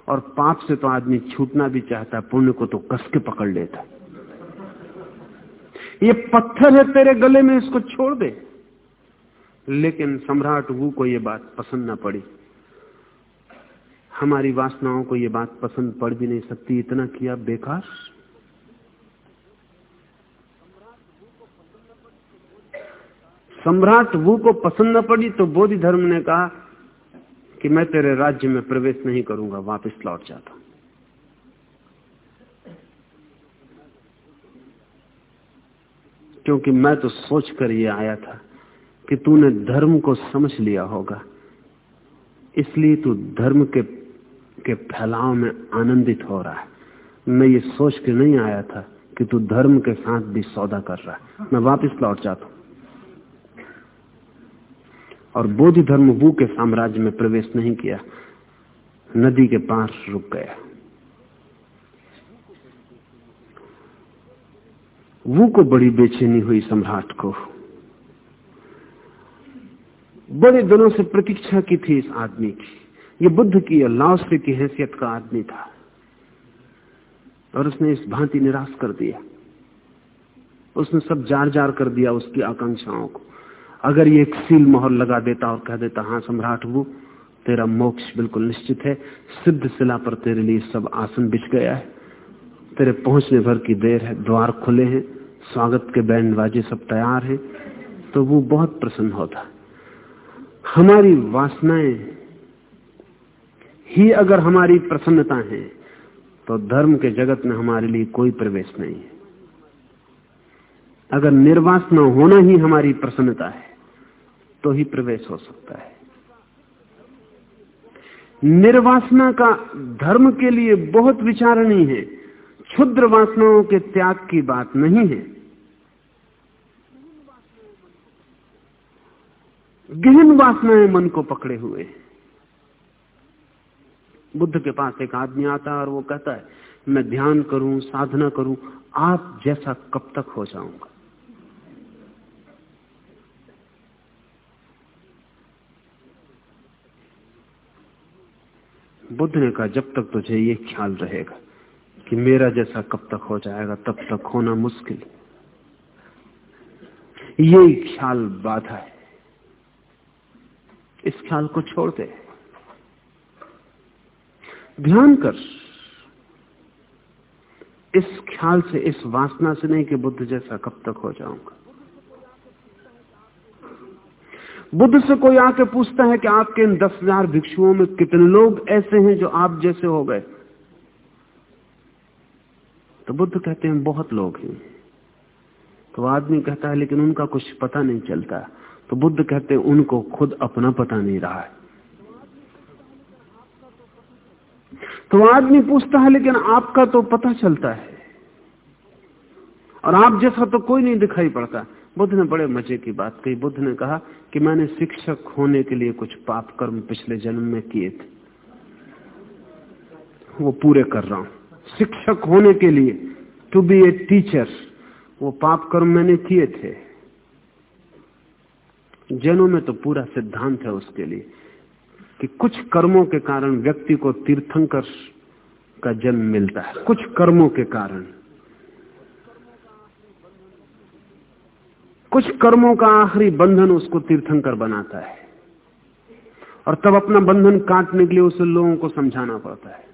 और पाप से तो आदमी छूटना भी चाहता है, पुण्य को तो कस के पकड़ लेता ये पत्थर है तेरे गले में, इसको छोड़ दे। लेकिन सम्राट वू को यह बात पसंद ना पड़ी। हमारी वासनाओं को यह बात पसंद पड़ भी नहीं सकती। इतना किया बेकार। सम्राट वू को पसंद न पड़ी तो बोधि धर्म ने कहा कि मैं तेरे राज्य में प्रवेश नहीं करूँगा, वापस लौट जाता। क्योंकि मैं तो सोच कर ये आया था। कि तूने धर्म को समझ लिया होगा। इसलिए तू धर्म के के फैलाव में आनंदित हो रहा है। मैं ये सोच के नहीं आया था कि तू धर्म के साथ भी सौदा कर रहा है। मैं वापस लौट जाता हूँ। और बोधि धर्म वो के साम्राज्य में प्रवेश नहीं किया। नदी के पास रुक गया। वो को बड़ी बेचैनी हुई सम्राट को। बड़े दिनों से प्रतीक्षा की थी इस आदमी की। ये बुद्ध की लाओसे की हैसियत का आदमी था। और उसने इस भांति निराश कर दिया। उसने सब जार जार कर दिया उसकी आकांक्षाओं को। अगर ये एक सील मोहर लगा देता और कह देता हाँ सम्राट वो, तेरा मोक्ष बिल्कुल निश्चित है। सिद्ध शिला पर तेरे लिए सब आसन बिछ गया है। तेरे पहुँचने भर की देर है, द्वार खुले हैं, स्वागत के बैंड बाजे सब तैयार हैं। तो वो बहुत प्रसन्न होता। हमारी वासनाएँ ही अगर हमारी प्रसन्नता है तो धर्म के जगत में हमारे लिए कोई प्रवेश नहीं है। अगर निर्वासना होना ही हमारी प्रसन्नता है तो ही प्रवेश हो सकता है। निर्वासना का धर्म के लिए बहुत विचारणीय है। क्षुद्र वासनाओं के त्याग की बात नहीं है। गहन वासनाएँ मन को पकड़े हुए। बुद्ध के पास एक आदमी आता है और वो कहता है, मैं ध्यान करूँ, साधना करूँ, आप जैसा कब तक हो जाऊँगा? बुद्ध ने कहा, जब तक तुझे ये ख्याल रहेगा कि मेरा जैसा कब तक हो जाएगा, तब तक होना मुश्किल। ये ख्याल बाधा है। इस ख्याल को छोड़ दे। ध्यान कर। इस ख्याल से, इस वासना से नहीं कि बुद्ध जैसा कब तक हो जाऊँगा। बुद्ध से कोई आके पूछता है कि आपके इन दस हज़ार भिक्षुओं में कितने लोग ऐसे हैं जो आप जैसे हो गए? तो बुद्ध कहते हैं, बहुत लोग हैं। तो आदमी कहता है, लेकिन उनका कुछ पता नहीं चलता। तो बुद्ध कहते उनको खुद अपना पता नहीं रहा है। तो आदमी पूछता है, लेकिन आपका तो पता चलता है। और आप जैसा तो कोई नहीं दिखाई पड़ता। बुद्ध ने बड़े मज़े की बात कही। बुद्ध ने कहा कि मैंने शिक्षक होने के लिए कुछ पाप कर्म पिछले जन्म में किए थे। वो पूरे कर रहा हूँ। शिक्षक होने के लिए टू बी ए टीचर वो पाप कर्म मैंने किए थे। जैनों में तो पूरा सिद्धांत है उसके लिए कि कुछ कर्मों के कारण व्यक्ति को तीर्थंकर का जन्म मिलता है। कुछ कर्मों के कारण। कुछ कर्मों का आखिरी बंधन उसको तीर्थंकर बनाता है। और तब अपना बंधन काटने के लिए उसे लोगों को समझाना पड़ता है।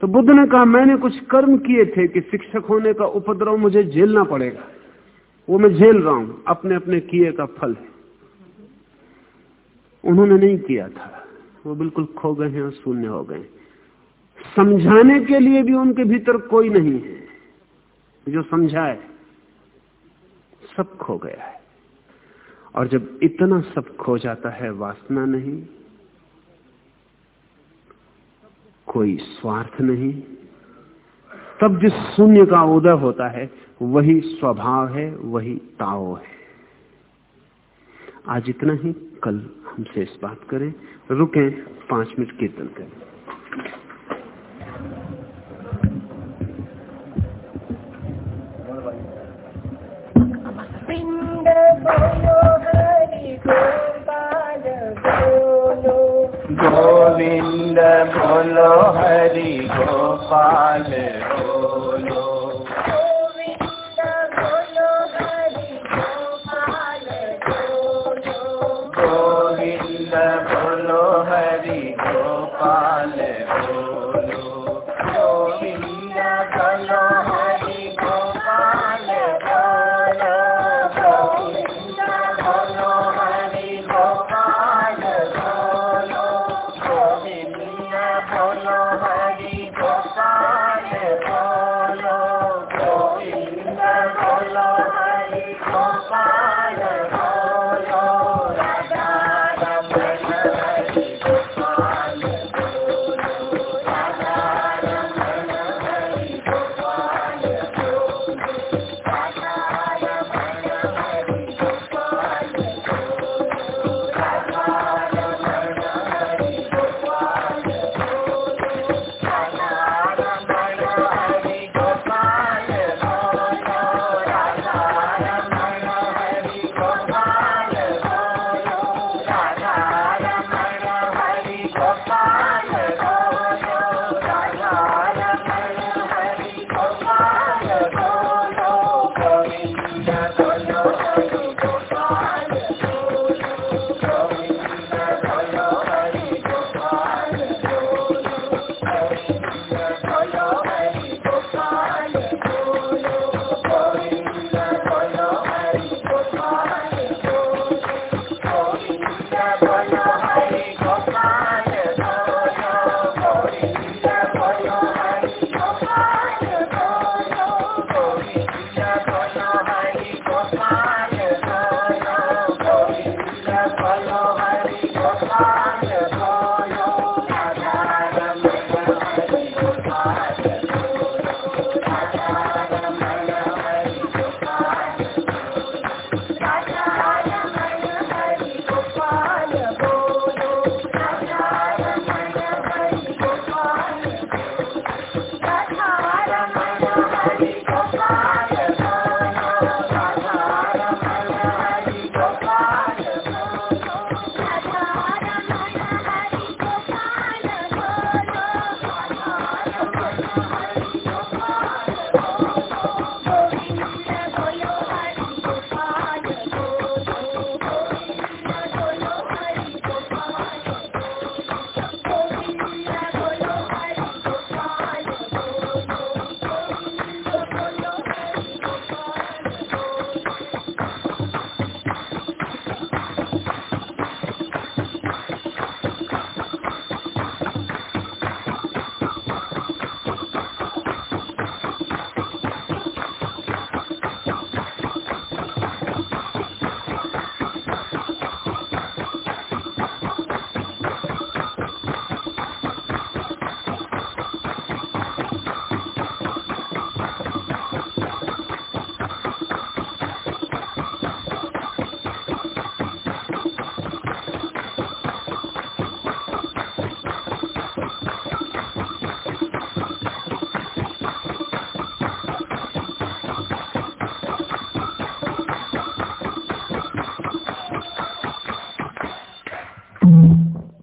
तो बुद्ध ने कहा, मैंने कुछ कर्म किए थे कि शिक्षक होने का उपद्रव मुझे झेलना पड़ेगा। वो मैं झेल रहा हूँ अपने अपने किए का फल है। उन्होंने नहीं किया था। वो बिल्कुल खो गए हैं और शून्य हो गए समझाने के लिए भी उनके भीतर कोई नहीं है। जो समझाए, सब खो गया है। और जब इतना सब खो जाता है, वासना नहीं, कोई स्वार्थ नहीं, तब जिस शून्य का उदय होता है वही स्वभाव है वही ताओ है। आज इतना ही कल हमसे इस बात करें। रुकें पाँच मिनट कीर्तन करें। गोविंद बोलो। हरि गोपाल